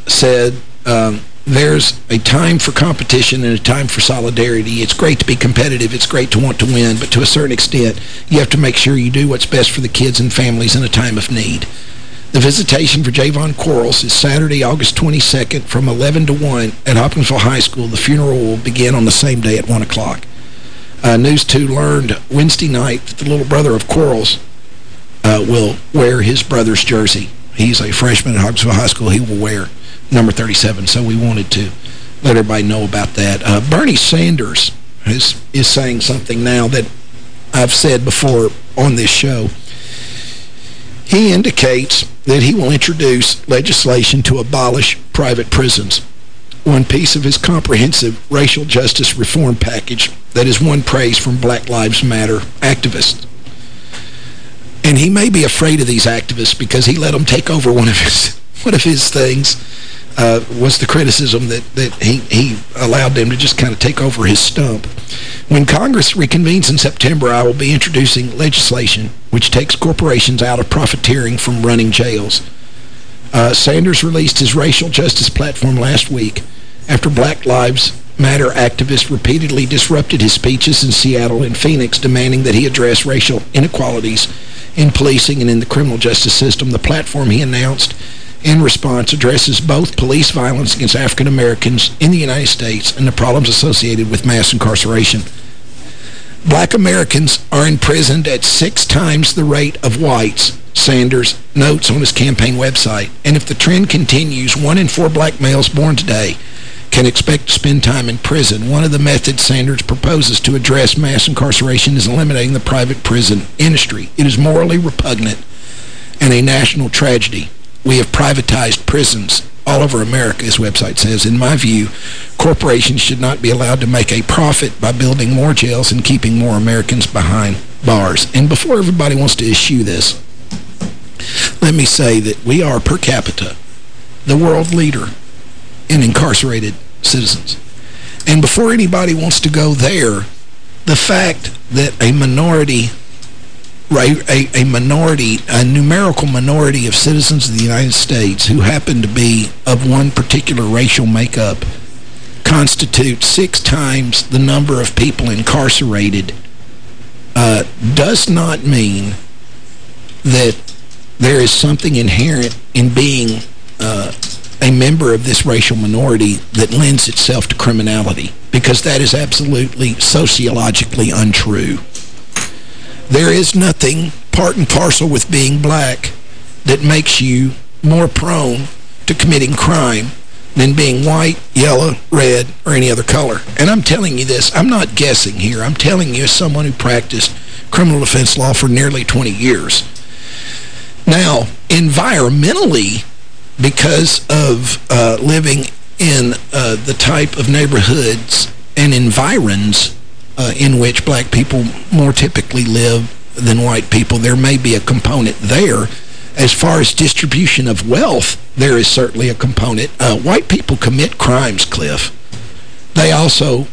said, um, there's a time for competition and a time for solidarity. It's great to be competitive. It's great to want to win. But to a certain extent, you have to make sure you do what's best for the kids and families in a time of need. The visitation for Javon Quarles is Saturday, August 22nd from 11 to 1 at Hopkinsville High School. The funeral will begin on the same day at 1 o'clock. Uh, News 2 learned Wednesday night that the little brother of Quarles uh, will wear his brother's jersey. He's a freshman at Hopkinsville High School. He will wear number 37, so we wanted to let everybody know about that. Uh, Bernie Sanders is, is saying something now that I've said before on this show. He indicates that he will introduce legislation to abolish private prisons. One piece of his comprehensive racial justice reform package that is won praise from Black Lives Matter activists. And he may be afraid of these activists because he let them take over one of his one of his things uh, was the criticism that, that he, he allowed them to just kind of take over his stump. When Congress reconvenes in September, I will be introducing legislation which takes corporations out of profiteering from running jails. Uh, Sanders released his racial justice platform last week after Black Lives Matter activists repeatedly disrupted his speeches in Seattle and Phoenix demanding that he address racial inequalities in policing and in the criminal justice system. The platform he announced in response addresses both police violence against African Americans in the United States and the problems associated with mass incarceration. Black Americans are imprisoned at six times the rate of whites, Sanders notes on his campaign website. And if the trend continues, one in four black males born today can expect to spend time in prison. One of the methods Sanders proposes to address mass incarceration is eliminating the private prison industry. It is morally repugnant and a national tragedy. We have privatized prisons all over America, his website says. In my view, corporations should not be allowed to make a profit by building more jails and keeping more Americans behind bars. And before everybody wants to issue this, let me say that we are, per capita, the world leader in incarcerated citizens. And before anybody wants to go there, the fact that a minority a, a minority, a numerical minority of citizens of the United States who happen to be of one particular racial makeup constitute six times the number of people incarcerated uh, does not mean that there is something inherent in being uh, a member of this racial minority that lends itself to criminality because that is absolutely sociologically untrue. There is nothing part and parcel with being black that makes you more prone to committing crime than being white, yellow, red, or any other color. And I'm telling you this, I'm not guessing here. I'm telling you as someone who practiced criminal defense law for nearly 20 years. Now, environmentally, because of uh, living in uh, the type of neighborhoods and environs uh, in which black people more typically live than white people, there may be a component there as far as distribution of wealth, there is certainly a component. Uh, white people commit crimes, Cliff. They also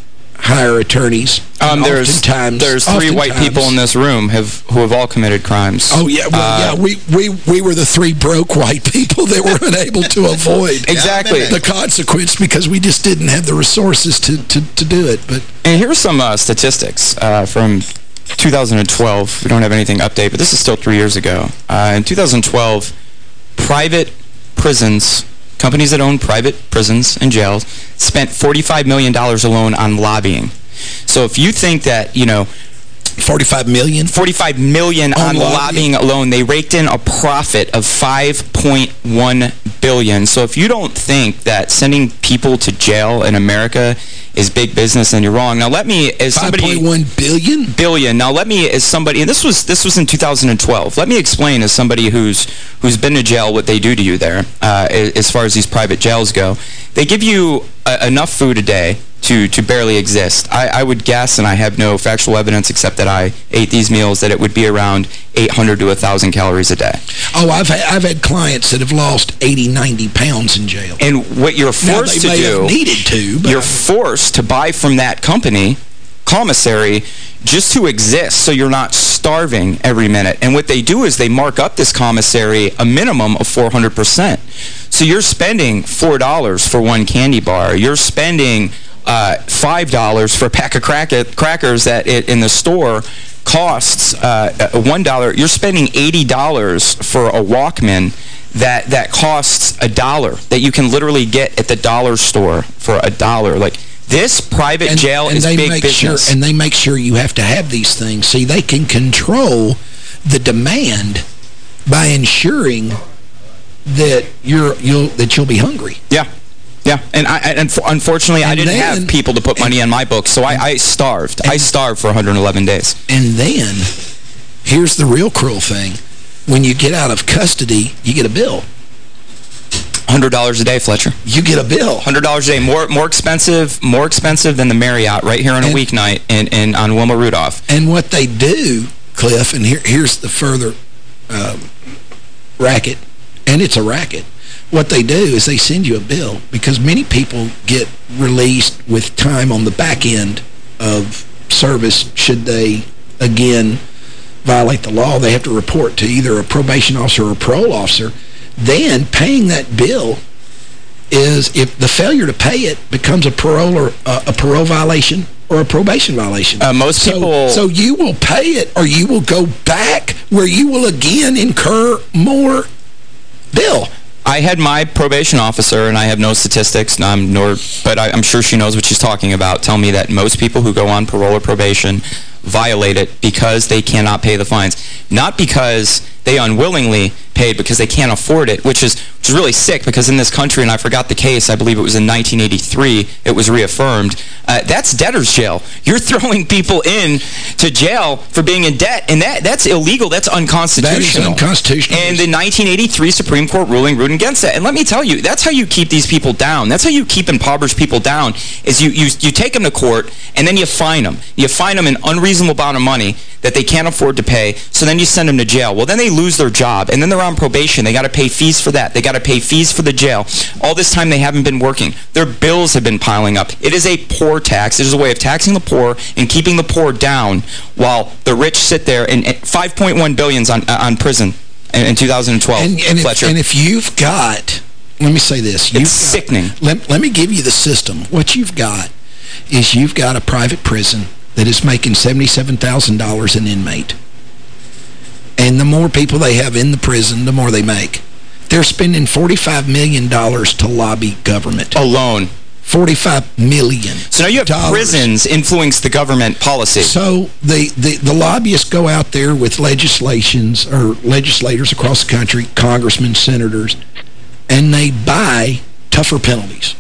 hire attorneys. Um, there's oftentimes, there's three white people in this room have who have all committed crimes. Oh, yeah. Well, Uh, yeah, we, we, we were the three broke white people that were unable to avoid Exactly. the consequence because we just didn't have the resources to, to, to do it. But And here's some uh, statistics uh, from 2012. We don't have anything update, but this is still three years ago. Uh, in 2012, private prisons, companies that own private prisons and jails, spent $45 million alone on lobbying. So if you think that, you know, 45 million? 45 million On on, lobbying. lobbying alone. They raked in a profit of 5.1 billion. So if you don't think that sending people to jail in America is big business, then you're wrong. Now let me, as somebody... 5.1 billion? Billion. Now let me, as somebody, and this was this was in 2012. Let me explain, as somebody who's who's been to jail, what they do to you there, uh, as far as these private jails go. They give you uh, enough food a day to to barely exist. I, I would guess, and I have no factual evidence except that I ate these meals, that it would be around 800 to 1,000 calories a day. Oh, I've had, I've had clients that have lost 80, 90 pounds in jail. And what you're forced to do... needed to, but You're forced to buy from that company, commissary, just to exist so you're not starving every minute. And what they do is they mark up this commissary a minimum of 400%. So you're spending $4 for one candy bar. You're spending uh, $5 for a pack of crack crackers that it, in the store costs uh, $1. You're spending $80 for a Walkman that that costs a dollar that you can literally get at the dollar store for a dollar. Like this private and, jail and is they big make business. Sure, and they make sure you have to have these things. See, they can control the demand by ensuring that you're you'll that you'll be hungry. yeah. Yeah, and I, and unf- unfortunately, I didn't then- have people to put money in my books, so I, I starved. I starved for 111 days. And then here's the real cruel thing: when you get out of custody, you get a bill. $100 a day, Fletcher. You get a bill. $100 a day. More more expensive more expensive than the Marriott right here on a weeknight in, in, on Wilma Rudolph. And what they do, Cliff, and here, here's the further um, racket, and it's a racket. What they do is they send you a bill because many people get released with time on the back end of service should they, again, violate the law. They have to report to either a probation officer or a parole officer. Then paying that bill is if the failure to pay it becomes a parole or uh, a parole violation or a probation violation. Uh, most so, people- So you will pay it or you will go back where you will again incur more bill. I had my probation officer, and I have no statistics, um, nor, but I, I'm sure she knows what she's talking about, tell me that most people who go on parole or probation violate it because they cannot pay the fines. Not because they unwillingly paid because they can't afford it, which is, which is really sick because in this country, and I forgot the case, I believe it was in 1983, it was reaffirmed, uh, that's debtor's jail. You're throwing people in to jail for being in debt, and that that's illegal. That's unconstitutional. That is unconstitutional. And the 1983 Supreme Court ruling ruled against that. And let me tell you, that's how you keep these people down. That's how you keep impoverished people down, is you, you, you take them to court, and then you fine them. You fine them an unreasonable amount of money that they can't afford to pay, so then you send them to jail. Well, then they lose their job, and then they're on probation. They got to pay fees for that. They got to pay fees for the jail. All this time they haven't been working. Their bills have been piling up. It is a poor tax. It is a way of taxing the poor and keeping the poor down while the rich sit there and, and 5.1 billions on uh, on prison in, in 2012. And, and, if, and if you've got, let me say this. You've it's got- sickening. Let, let me give you the system. What you've got is you've got a private prison that is making $77,000 an inmate. And the more people they have in the prison, the more they make. They're spending $45 million to lobby government. Alone. 45 million. So now you have dollars. prisons influence the government policy. So the, the, the lobbyists go out there with legislations or legislators across the country, congressmen, senators, and they buy tougher penalties.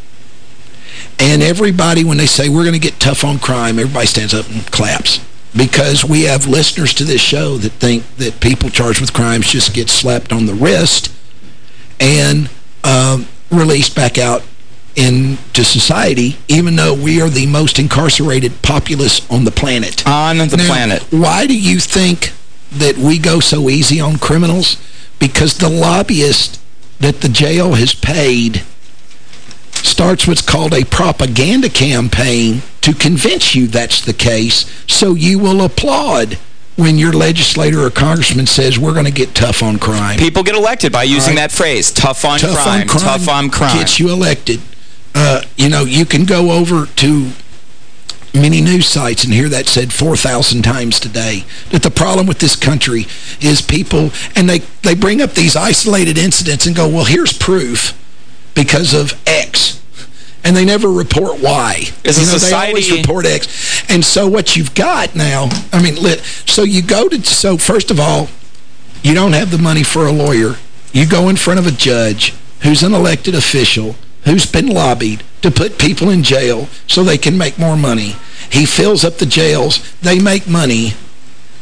And everybody, when they say we're going to get tough on crime, everybody stands up and claps. Because we have listeners to this show that think that people charged with crimes just get slapped on the wrist and um, released back out into society, even though we are the most incarcerated populace on the planet. On the Now, planet. Why do you think that we go so easy on criminals? because the lobbyist that the jail has paid starts what's called a propaganda campaign to convince you that's the case, so you will applaud when your legislator or congressman says we're going to get tough on crime. People get elected by using Right. that phrase, tough on tough crime, on crime tough on crime. gets you elected. Uh, you know, you can go over to many news sites and hear that said 4,000 times today, that the problem with this country is people, and they, they bring up these isolated incidents and go, well, here's proof because of X. And they never report why. You know, They always report X. And so what you've got now, I mean, lit, so you go to, so first of all, you don't have the money for a lawyer. You go in front of a judge who's an elected official who's been lobbied to put people in jail so they can make more money. He fills up the jails. They make money,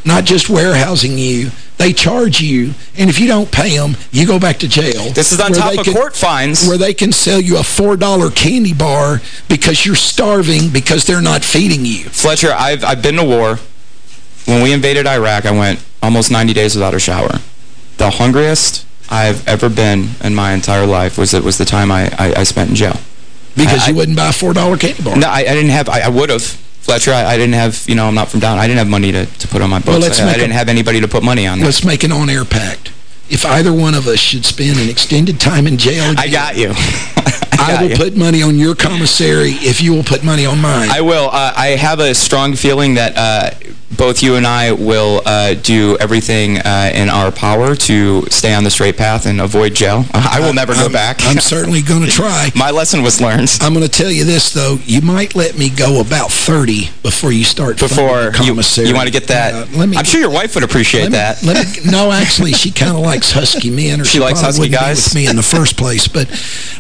not just warehousing you. They charge you, and if you don't pay them, you go back to jail. This is on top of can- court fines. Where they can sell you a $4 candy bar because you're starving because they're not feeding you. Fletcher, I've, I've been to war. When we invaded Iraq, I went almost 90 days without a shower. The hungriest I've ever been in my entire life was it was the time I, I, I spent in jail. Because I- you wouldn't buy a $4 candy bar. No, I, I didn't have, I, I would have. Fletcher, I, I didn't have, you know, I'm not from down. I didn't have money to, to put on my books. Well, I, I didn't have anybody to put money on that. Let's make an on-air pact. If either one of us should spend an extended time in jail again, I got you. I, got will you. put money on your commissary if you will put money on mine. I will. Uh, I have a strong feeling that uh, both you and I will uh, do everything uh, in our power to stay on the straight path and avoid jail. I will never go I'm- back. I'm certainly going to try. My lesson was learned. I'm going to tell you this, though. You might let me go about 30 before you start Before you, you want to get that. Uh, let me, I'm sure your wife would appreciate let me, that. Let me, no, actually, she kind of likes husky men. Or She likes probably husky guys? with me in the first place. But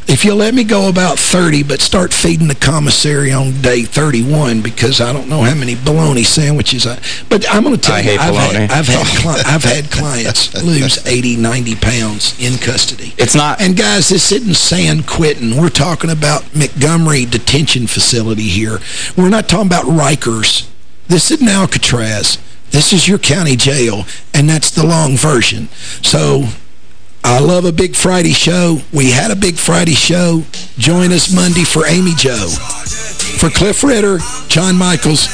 if you'll let me go about 30, but start feeding the commissary on day 31, because I don't know how many bologna sandwiches I... But I'm going to tell I you, I've had, I've, had cli I've had clients lose 80, 90 pounds in custody. It's not... And guys, this isn't San Quentin. We're talking about Montgomery Detention Facility here. We're not talking about Rikers. This isn't Alcatraz. This is your county jail, and that's the long version. So I love a Big Friday show. We had a Big Friday show. Join us Monday for Amy Joe. For Cliff Ritter, John Michaels,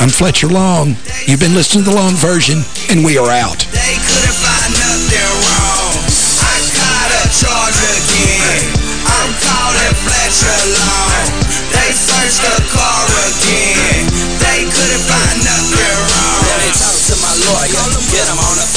I'm Fletcher Long. You've been listening to the long version, and we are out. They couldn't find nothing wrong. I got a charge again. I'm calling Fletcher Long. They searched the car again. They couldn't find nothing wrong. Let me talk to my lawyer, get him on the phone.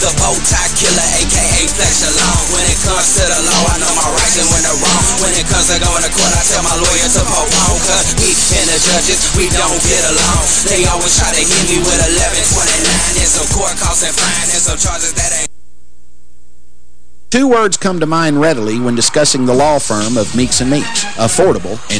The bow tie killer, aka Fletcher Long. When it comes to the law, I know my rights and when they're wrong. When it comes to going to court, I tell my lawyer to postpone. Cause we and the judges, we don't get along. They always try to hit me with 1129 and some court costs and fine and some charges that ain't. Two words come to mind readily when discussing the law firm of Meeks and Meeks, affordable and